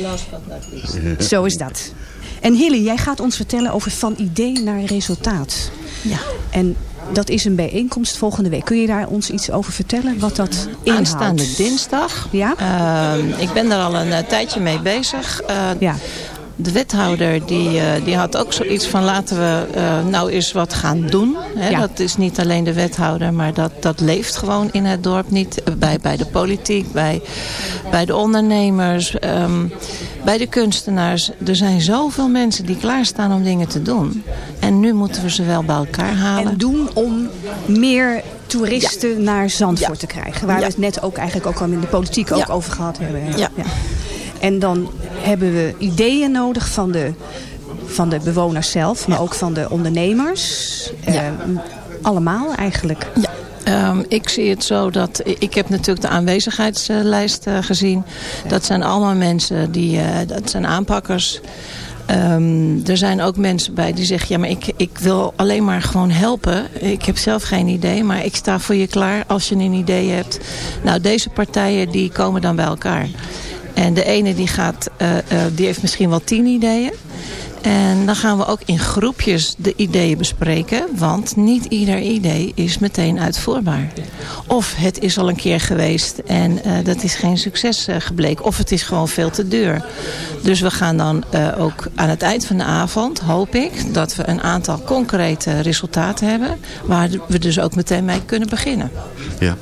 Last but not least. [laughs] Zo is dat. En Hilly, jij gaat ons vertellen over van idee naar resultaat. Ja. En dat is een bijeenkomst volgende week. Kun je daar ons iets over vertellen? Wat dat inhoudt? Aanstaande dinsdag. Ja? Ehm, ik ben daar al een eh, tijdje mee bezig. Eh, ja. De wethouder die, eh, die had ook zoiets van laten we eh, nou eens wat gaan doen. Hè? Ja. Dat is niet alleen de wethouder, maar dat, dat leeft gewoon in het dorp niet. Eh, Bij, bij de politiek, bij, bij de ondernemers, ehm, bij de kunstenaars. Er zijn zoveel mensen die klaarstaan om dingen te doen. En nu moeten we ze wel bij elkaar halen. En doen om meer toeristen naar Zandvoort te krijgen. Waar we het net ook eigenlijk ook al in de politiek ook over gehad hebben. Ja. En dan hebben we ideeën nodig van de, van de bewoners zelf, maar ook van de ondernemers. Eh, allemaal eigenlijk. Ja. Ehm, ik zie het zo dat... Ik heb natuurlijk de aanwezigheidslijst eh, gezien. Dat zijn allemaal mensen die... eh, dat zijn aanpakkers. Ehm, er zijn ook mensen bij die zeggen... ja, maar ik, ik wil alleen maar gewoon helpen. Ik heb zelf geen idee, maar ik sta voor je klaar als je een idee hebt. Nou, deze partijen die komen dan bij elkaar. En de ene die gaat, eh, eh, die heeft misschien wel tien ideeën. En dan gaan we ook in groepjes de ideeën bespreken. Want niet ieder idee is meteen uitvoerbaar. Of het is al een keer geweest en eh, dat is geen succes eh, gebleken. Of het is gewoon veel te duur. Dus we gaan dan eh, ook aan het eind van de avond, hoop ik... dat we een aantal concrete resultaten hebben... waar we dus ook meteen mee kunnen beginnen. Ja.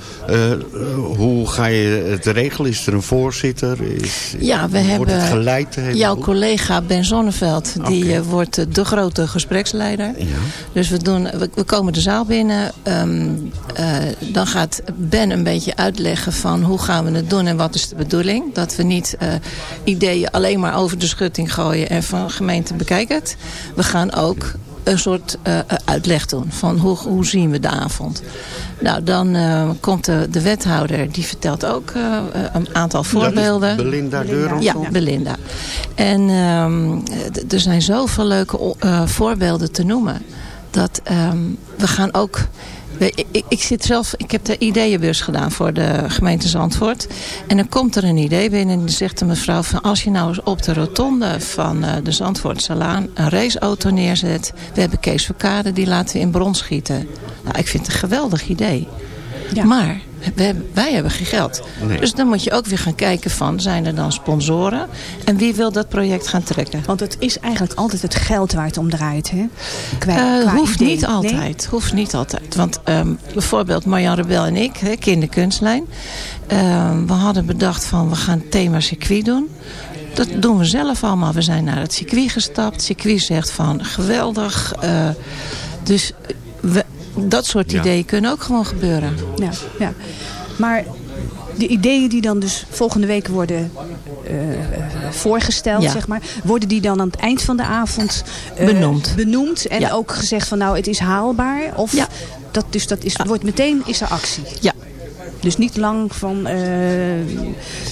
Hoe ga je het regelen? Is er een voorzitter? Is, Ja, we wordt hebben het geleid? jouw collega Ben Zonneveld, die eh, wordt de grote gespreksleider. Dus we, doen, we, we komen de zaal binnen. ehm, eh, dan gaat Ben een beetje uitleggen van hoe gaan we het doen en wat is de bedoeling. Dat we niet eh, ideeën alleen maar over de schutting gooien en van gemeente bekijk het. We gaan ook een soort eh, eh, uitleg doen van hoe, hoe zien we de avond. Nou, dan eh, komt de, de wethouder, die vertelt ook een aantal Dat is voorbeelden. Belinda Deuronsson? Ja, Belinda. En ehm, er zijn zoveel leuke eh, voorbeelden te noemen. Dat ehm, we gaan ook... Ik, ik, zit zelf, ik heb de ideeënbus gedaan voor de gemeente Zandvoort. En dan komt er een idee binnen en dan zegt de mevrouw van... als je nou eens op de rotonde van eh, de Zandvoortsalaan een raceauto neerzet... we hebben Kees Verkade, die laten we in brons schieten. Nou, ik vind het een geweldig idee. Maar we hebben- wij hebben geen geld. Nee. Dus dan moet je ook weer gaan kijken van, zijn er dan sponsoren? En wie wil dat project gaan trekken? Want het is eigenlijk altijd het geld waar het om draait, hè? Qua, Eh, qua hoeft idee. niet Nee? altijd. Hoeft niet altijd. Want ehm, bijvoorbeeld Marjan Rebel en ik, hè, kinderkunstlijn. ehm, we hadden bedacht van we gaan het thema circuit doen. Dat doen we zelf allemaal. We zijn naar het circuit gestapt. Het circuit zegt van geweldig. eh, dus we, dat soort Ja. ideeën kunnen ook gewoon gebeuren. Ja, ja. Maar de ideeën die dan dus volgende week worden eh, voorgesteld, Ja. zeg maar, worden die dan aan het eind van de avond eh, Benoemd. benoemd en Ja. ook gezegd van nou het is haalbaar? Of dat, dus dat is, wordt meteen is er actie? Ja. Dus niet lang van, eh,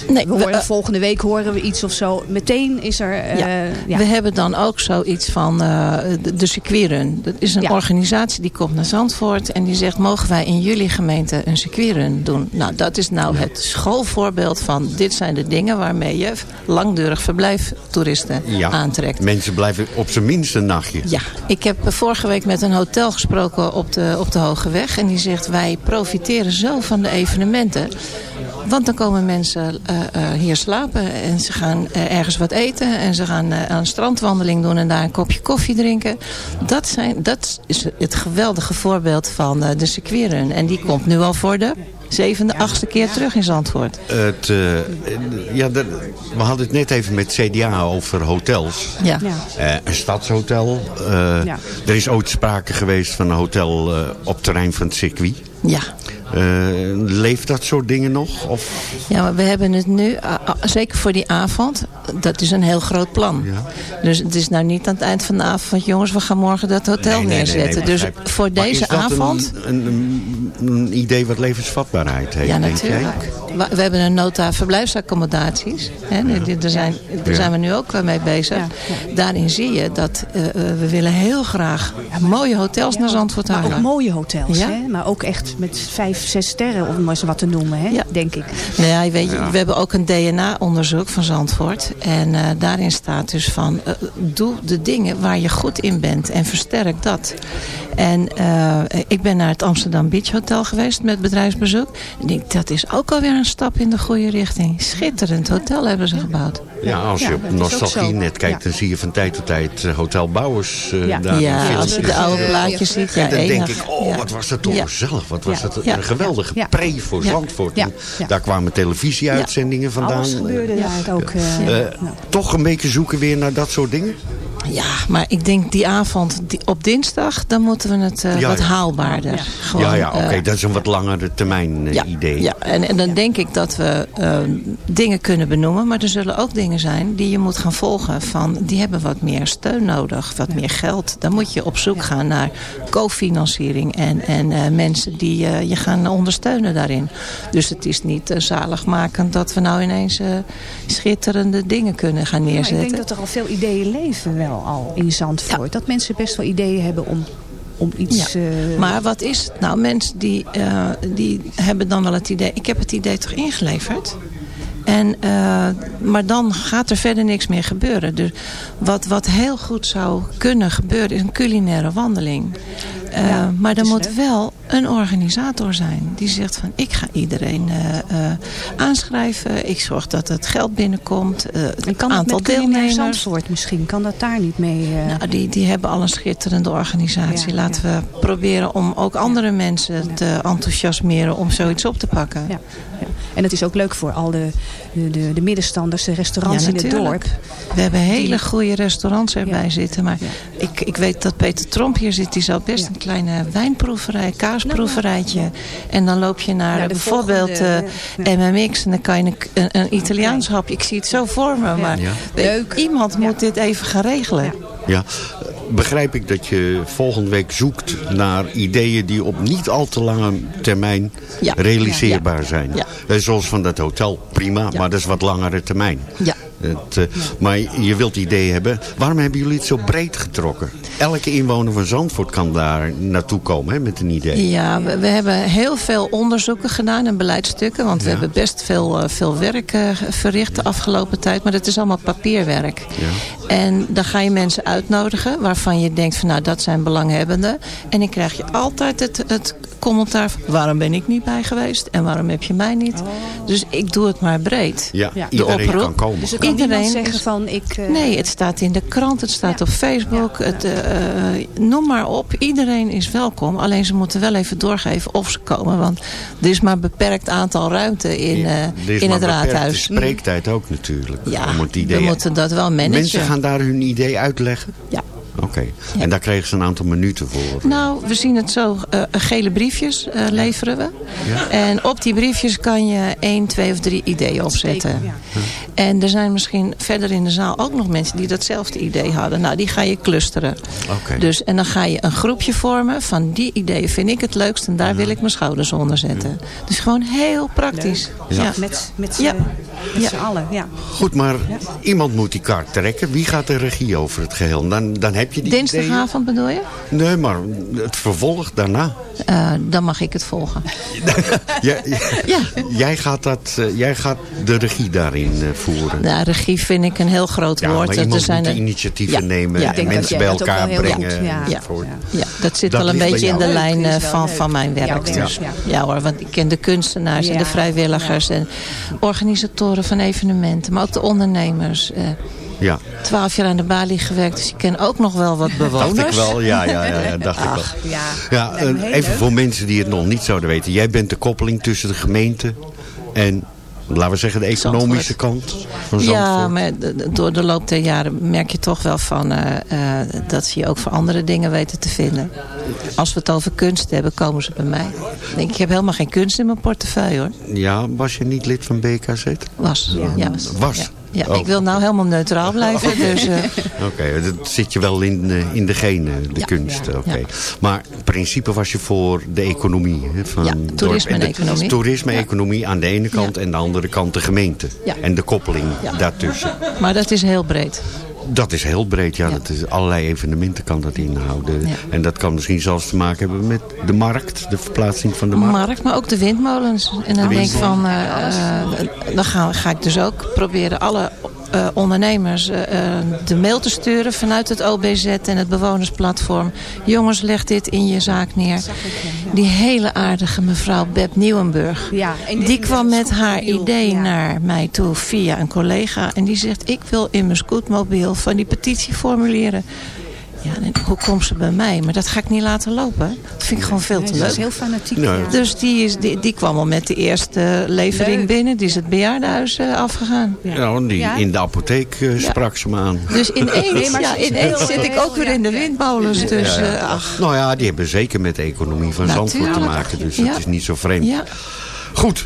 we horen, eh, volgende week horen we iets of zo. Meteen is er... eh, Ja. ja. We hebben dan ook zoiets van eh, de, de circuitrun. Dat is een Ja. organisatie die komt naar Zandvoort en die zegt... mogen wij in jullie gemeente een circuitrun doen? Nou, dat is nou het schoolvoorbeeld van... dit zijn de dingen waarmee je langdurig verblijftoeristen Ja. aantrekt. Mensen blijven op zijn minst een nachtje. Ja, ik heb vorige week met een hotel gesproken op de, op de Hoge Weg. En die zegt, wij profiteren zo van de evenementen. Want dan komen mensen eh, eh, hier slapen en ze gaan eh, ergens wat eten. En ze gaan eh, een strandwandeling doen en daar een kopje koffie drinken. Dat, zijn, dat is het geweldige voorbeeld van eh, de circuitrun. En die komt nu al voor de zevende, achtste keer terug in Zandvoort. Het, eh, ja, de- we hadden het net even met CDA over hotels. Ja. Eh, een stadshotel. Eh, Ja. Er is ooit sprake geweest van een hotel eh, op het terrein van het circuit. Ja. Eh, leeft dat soort dingen nog? Of, Ja, maar we hebben het nu, a- a- zeker voor die avond, dat is een heel groot plan. Dus het is nou niet aan het eind van de avond, jongens, we gaan morgen dat hotel Nee, nee, nee, neerzetten. nee, dus voor Maar deze is dat avond... Een, een, een idee wat levensvatbaarheid heeft, Ja, denk jij? natuurlijk. We, we hebben een nota verblijfsaccommodaties. Hè, daar- Daar, zijn, daar Ja. zijn we nu ook eh, mee bezig. Daarin zie je dat eh, eh, we willen heel graag mooie hotels naar Zandvoort Maar halen. ook mooie hotels, Ja. hè? maar ook echt echt met vijf, zes sterren, om maar eens wat te noemen, hè, denk ik. Nou ja, weet je, we hebben ook een DNA-onderzoek van Zandvoort. En eh, daarin staat dus van, eh, doe de dingen waar je goed in bent en versterk dat. En eh, ik ben naar het Amsterdam Beach Hotel geweest met bedrijfsbezoek. En ik denk, dat is ook alweer een stap in de goede richting. Schitterend hotel hebben ze gebouwd. Ja, als je Ja, op nostalgie net kijkt, dan zie je van tijd tot tijd Hotel Bouwers Ja. daar Ja, als je de oude plaatjes ziet, ja, En dan denk ik, oh, Ja. wat was dat toch Ja. gezellig. Wat was Ja. dat Ja. een geweldige Ja. pre voor Ja. Zandvoort. Ja. Ja. Daar kwamen televisieuitzendingen vandaan. Alles gebeurde daar ook. eh, Eh, Toch een beetje zoeken weer naar dat soort dingen? Ja, maar ik denk die avond die, op dinsdag, dan moeten we het eh, Ja, wat ja. haalbaarder. Gewoon, ja, ja, oké. eh, dat is een wat langere termijn eh, ja, idee. Ja, en, en dan denk ik dat we eh, dingen kunnen benoemen. Maar er zullen ook dingen zijn die je moet gaan volgen. Van, die hebben wat meer steun nodig, wat meer geld. Dan moet je op zoek gaan naar cofinanciering. En, en eh, mensen die eh, je gaan ondersteunen daarin. Dus het is niet eh, zaligmakend dat we nou ineens eh, schitterende dingen kunnen gaan neerzetten. ik denk dat er al veel ideeën leven wel al in Zandvoort. Dat mensen best wel ideeën hebben om, om iets... Ja. Maar wat is het nou? Mensen die, die hebben dan wel het idee... ik heb het idee toch ingeleverd? En, maar dan gaat er verder niks meer gebeuren. Dus wat, wat heel goed zou kunnen gebeuren is een culinaire wandeling. Eh, Ja, maar er moet leuk. wel een organisator zijn. Die zegt van ik ga iedereen eh, eh, aanschrijven. Ik zorg dat het geld binnenkomt. het kan aantal met culinair deelnemers. Zandvoort misschien? Kan dat daar niet mee? Nou, die, die hebben al een schitterende organisatie. Ja, Laten we proberen om ook andere mensen te enthousiasmeren om zoiets op te pakken. En het is ook leuk voor al de, de, de, de middenstanders, de restaurants in het dorp. We hebben hele goede restaurants erbij zitten. Maar ik, ik weet dat Peter Tromp hier zit. Die zou best een kleine wijnproeverij, kaasproeverijtje. En dan loop je naar Ja, de bijvoorbeeld volgende, eh, MMX. En dan kan je een, een, een Italiaans hapje. Ik zie het zo voor me. Maar Ja. weet- iemand moet dit even gaan regelen. Ja, begrijp ik dat je volgende week zoekt naar ideeën die op niet al te lange termijn Ja. realiseerbaar Ja. zijn. Ja. Eh, Zoals van dat hotel, prima, maar dat is wat langere termijn. Ja. Het, eh, Maar je wilt ideeën hebben. Waarom hebben jullie het zo breed getrokken? Elke inwoner van Zandvoort kan daar naartoe komen hè, met een idee. Ja, we, we hebben heel veel onderzoeken gedaan en beleidstukken. Want we Ja. hebben best veel, eh, veel werk eh, verricht de afgelopen tijd. Maar dat is allemaal papierwerk. Ja. En dan ga je mensen uitnodigen waarvan je denkt van nou dat zijn belanghebbenden. En dan krijg je altijd het, het commentaar van waarom ben ik niet bij geweest en waarom heb je mij niet. Dus ik doe het maar breed. Ja, de iedereen oproep. kan komen. Dus er kan niemand zeggen van ik... eh, Nee, het staat in de krant, het staat op Facebook. Het, eh, eh, noem maar op. Iedereen is welkom. Alleen ze moeten wel even doorgeven of ze komen. Want er is maar een beperkt aantal ruimte in, is in maar het raadhuis. spreektijd ook natuurlijk. Ja, om het we moeten dat wel managen. Mensen gaan daar hun idee uitleggen? Ja. Oké, en daar kregen ze een aantal minuten voor. Nou, we zien het zo. eh, gele briefjes eh, leveren we. Ja. En op die briefjes kan je één, twee of drie ideeën opzetten. En er zijn misschien verder in de zaal ook nog mensen die datzelfde idee hadden. Nou, die ga je clusteren. Oké. Dus, en dan ga je een groepje vormen van die ideeën vind ik het leukst en daar wil ik mijn schouders onder zetten. Dus gewoon heel praktisch. Ja. Met, met, Ja. Met Ja. z'n allen, ja. Goed, maar iemand moet die kaart trekken. Wie gaat de regie over het geheel? Dan, dan heb je die Dinsdagavond bedoel je? Nee, maar het vervolg daarna. Eh, dan mag ik het volgen. [laughs] Jij, jij, gaat, dat, eh, jij gaat de regie daarin eh, voeren. Nou, regie vind ik een heel groot Ja, woord. maar Er iemand zijn moet de initiatieven Ja, nemen ja. en mensen bij elkaar brengen. ja. Ja, dat zit Dat wel een beetje in de lijn van, van mijn werk. Dus, ja. ja. hoor, want ik ken de kunstenaars en Ja, de vrijwilligers en organisatoren van evenementen, maar ook de ondernemers. Eh, Ja, Twaalf jaar aan de balie gewerkt, dus ik ken ook nog wel wat bewoners. dacht ik wel. Ja, ja, ja, ja [laughs] dacht ik wel. Ja, Ja, eh, even leuk. voor mensen die het nog niet zouden weten. Jij bent de koppeling tussen de gemeente en, laten we zeggen, de economische kant van Zandvoort. Ja, maar door de loop der jaren merk je toch wel van eh, eh, dat ze je ook voor andere dingen weten te vinden. Als we het over kunst hebben, komen ze bij mij. Ik denk, ik heb helemaal geen kunst in mijn portefeuille hoor. Ja, was je niet lid van BKZ? Was. Ja. Was? Ja, Ja, Oh. ik wil nou helemaal neutraal blijven. [laughs] Dus, eh, Oké, dat zit je wel in, eh, in de genen, de Ja. kunst. Oké. Ja. Maar in principe was je voor de economie. Hè, van Ja, toerisme en de economie. Toerisme en economie aan de ene kant en aan de andere kant de gemeente. En de koppeling daartussen. maar dat is heel breed. Dat is heel breed, ja. Dat is, allerlei evenementen kan dat inhouden. En dat kan misschien zelfs te maken hebben met de markt, de verplaatsing van de markt. markt, maar ook de windmolens. En dan De denk ik van, eh, dan ga, ga ik dus ook proberen alle eh, ondernemers eh, eh, de mail te sturen vanuit het OBZ en het bewonersplatform. Jongens, leg dit in je zaak neer. Die hele aardige mevrouw Beb Nieuwenburg. Ja, die- kwam met haar idee ja. naar mij toe via een collega. En die zegt, ik wil in mijn scootmobiel van die petitie formuleren. Ja, en hoe komt ze bij mij? Maar dat ga ik niet laten lopen. Dat vind ik gewoon veel te Ze leuk. is heel fanatiek. Ja. ja. Dus die, is, die, die kwam al met de eerste levering Leuk. binnen. Die is het bejaardenhuis eh, afgegaan. Nou, die, Ja. in de apotheek eh, sprak ze me aan. Dus ineens, [laughs] Nee, maar ja, ineens zit ik ook weer in de windmolens. Dus Ja. eh, ach, Nou ja, die hebben zeker met de economie van Zandvoort te Natuurlijk. maken. Dus Ja. dat is niet zo vreemd. ja. Goed,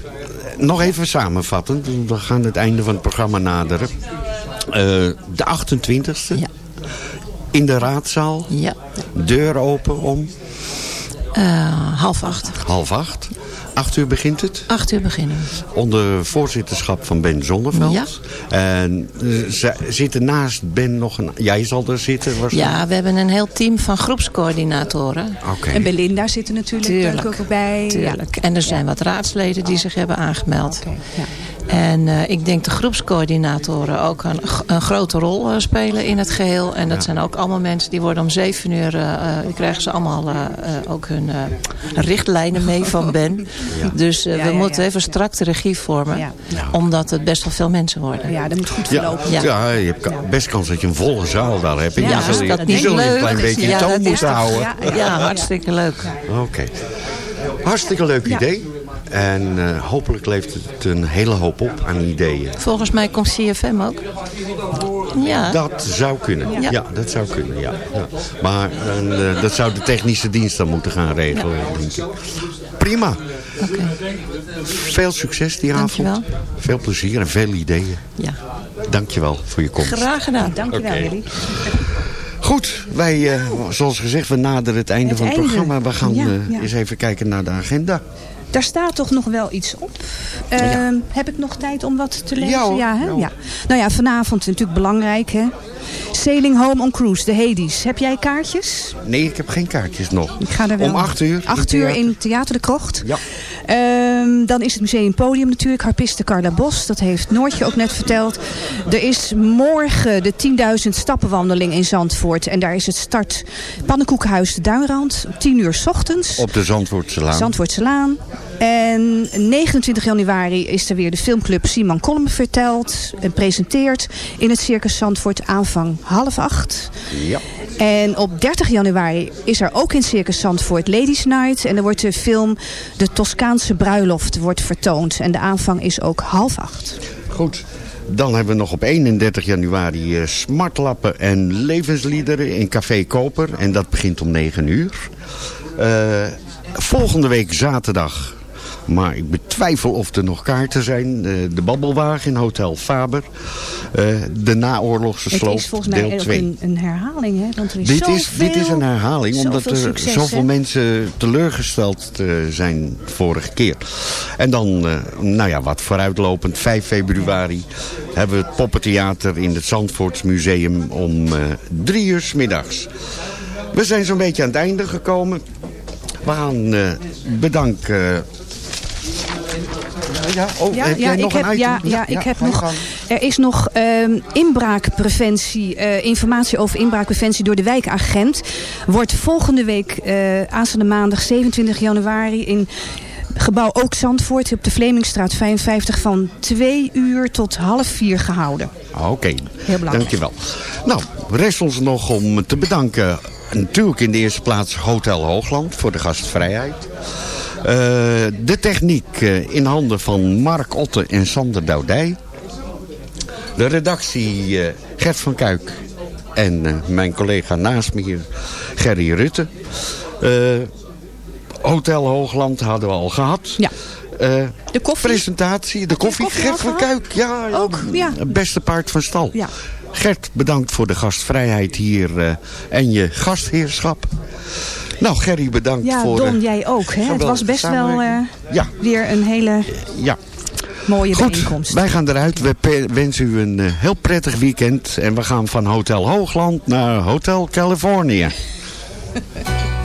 nog even samenvattend. We gaan het einde van het programma naderen. Eh, de 28e. In de raadzaal. Ja. Deur open om Eh, half acht. half acht. Acht uur begint het. Acht uur beginnen we. Onder voorzitterschap van Ben Zonneveld. Ja. En eh, ze- zit er naast Ben nog een... Jij zal er zitten waarschijnlijk? Ja, we hebben een heel team van groepscoördinatoren. Oké. En Belinda zit er natuurlijk Tuurlijk. ook bij. Tuurlijk. En er zijn wat raadsleden die zich hebben aangemeld. Ja. En eh, ik denk de groepscoördinatoren ook een, een grote rol eh, spelen in het geheel. En dat zijn ook allemaal mensen die worden om zeven uur... die krijgen ze allemaal eh, eh, ook hun eh, richtlijnen mee van Ben. [laughs] Dus Ja, we ja, moeten ja. even strak de regie vormen. Ja. Omdat het best wel veel mensen worden. Ja, dat moet goed Ja, verlopen. ja. je hebt ka- best kans dat je een volle zaal daar hebt. En Ja, die dat niet je een leuk? klein beetje in Ja, toon dat is moeten houden. Ja, ja, hartstikke leuk. Oké. Hartstikke leuk idee. En eh, hopelijk levert het een hele hoop op aan ideeën. Volgens mij komt CFM ook. Ja. Dat zou kunnen. Ja, Ja. dat zou kunnen. Ja. Ja. Maar eh, dat zou de technische dienst dan moeten gaan regelen. Denk ik. Prima. Veel succes die avond. Veel plezier en veel ideeën. Ja. Dankjewel voor je komst. Graag gedaan. Dankjewel, Oké. Willy. Goed, wij, eh, zoals gezegd, we naderen het einde Het van het einde. programma. We gaan eh, eens even kijken naar de agenda. Daar staat toch nog wel iets op. Ehm, Heb ik nog tijd om wat te lezen? Ja, hoor. hè? Ja, ja. Nou ja, vanavond natuurlijk belangrijk. Hè? Sailing Home on Cruise, de Hades. Heb jij kaartjes? Nee, ik heb geen kaartjes nog. Ik ga er wel. Om acht uur? Acht uur in Theater de Krocht. Ja. Ehm, dan is het Museum Podium natuurlijk. Harpiste Carla Bos. Dat heeft Noortje ook net verteld. Er is morgen de 10.000 stappenwandeling in Zandvoort. En daar is het start Pannenkoekenhuis de Duinrand. Om 10 uur 's ochtends. Op de Zandvoortse Laan. Zandvoortse Laan. En 29 januari is er weer de filmclub Simon Kolm verteld. En presenteert in het Circus Zandvoort aanvang half acht. Ja. En op 30 januari is er ook in Circus Zandvoort Ladies Night. En er wordt de film De Toscaanse Bruiloft wordt vertoond. En de aanvang is ook half acht. Goed. Dan hebben we nog op 31 januari eh, smartlappen en levensliederen in Café Koper. En dat begint om 9 uur. Eh, volgende week zaterdag. Maar ik betwijfel of er nog kaarten zijn. eh, de Babbelwagen in Hotel Faber. Eh, de naoorlogse Het sloop, is volgens mij deel ook 2. een, een herhaling. Hè? Want er is Dit is, dit is een herhaling, omdat er succes, zoveel hè? mensen teleurgesteld eh, zijn vorige keer. En dan, nou ja, wat vooruitlopend, 5 februari hebben we het Poppentheater in het Zandvoortsmuseum om drie uur 's middags. We zijn zo'n beetje aan het einde gekomen. We gaan bedanken. Ja, oh, heb jij nog ik heb, een ja, ja, ik heb nog. gang. Er is nog ehm, inbraakpreventie, eh, informatie over inbraakpreventie door de wijkagent. Wordt volgende week, eh aanstaande maandag 27 januari in gebouw Ook Zandvoort op de Vlemingstraat 55 van 2 uur tot half 4 gehouden. Oké, belangrijk. dankjewel. Nou, rest ons nog om te bedanken. Natuurlijk in de eerste plaats Hotel Hoogland voor de gastvrijheid. Eh, de techniek eh, in handen van Mark Otte en Sander Doudij. De redactie eh, Gert van Kuik en mijn collega naast me hier Gerry Rutte. Hotel Hoogland hadden we al gehad. Ja. De koffie. Presentatie, de koffie. koffie Gert van? Kuik, ja. Ook, ja. Beste paard van stal. Ja. Gert, bedankt voor de gastvrijheid hier en je gastheerschap. Nou, Gerry, bedankt Ja, voor... Don, eh, jij ook. Hè? Het was best wel eh. Ja. weer een hele... Ja. mooie Goed, bijeenkomst. wij gaan eruit. We wensen u een eh, heel prettig weekend. En we gaan van Hotel Hoogland naar Hotel California. [laughs]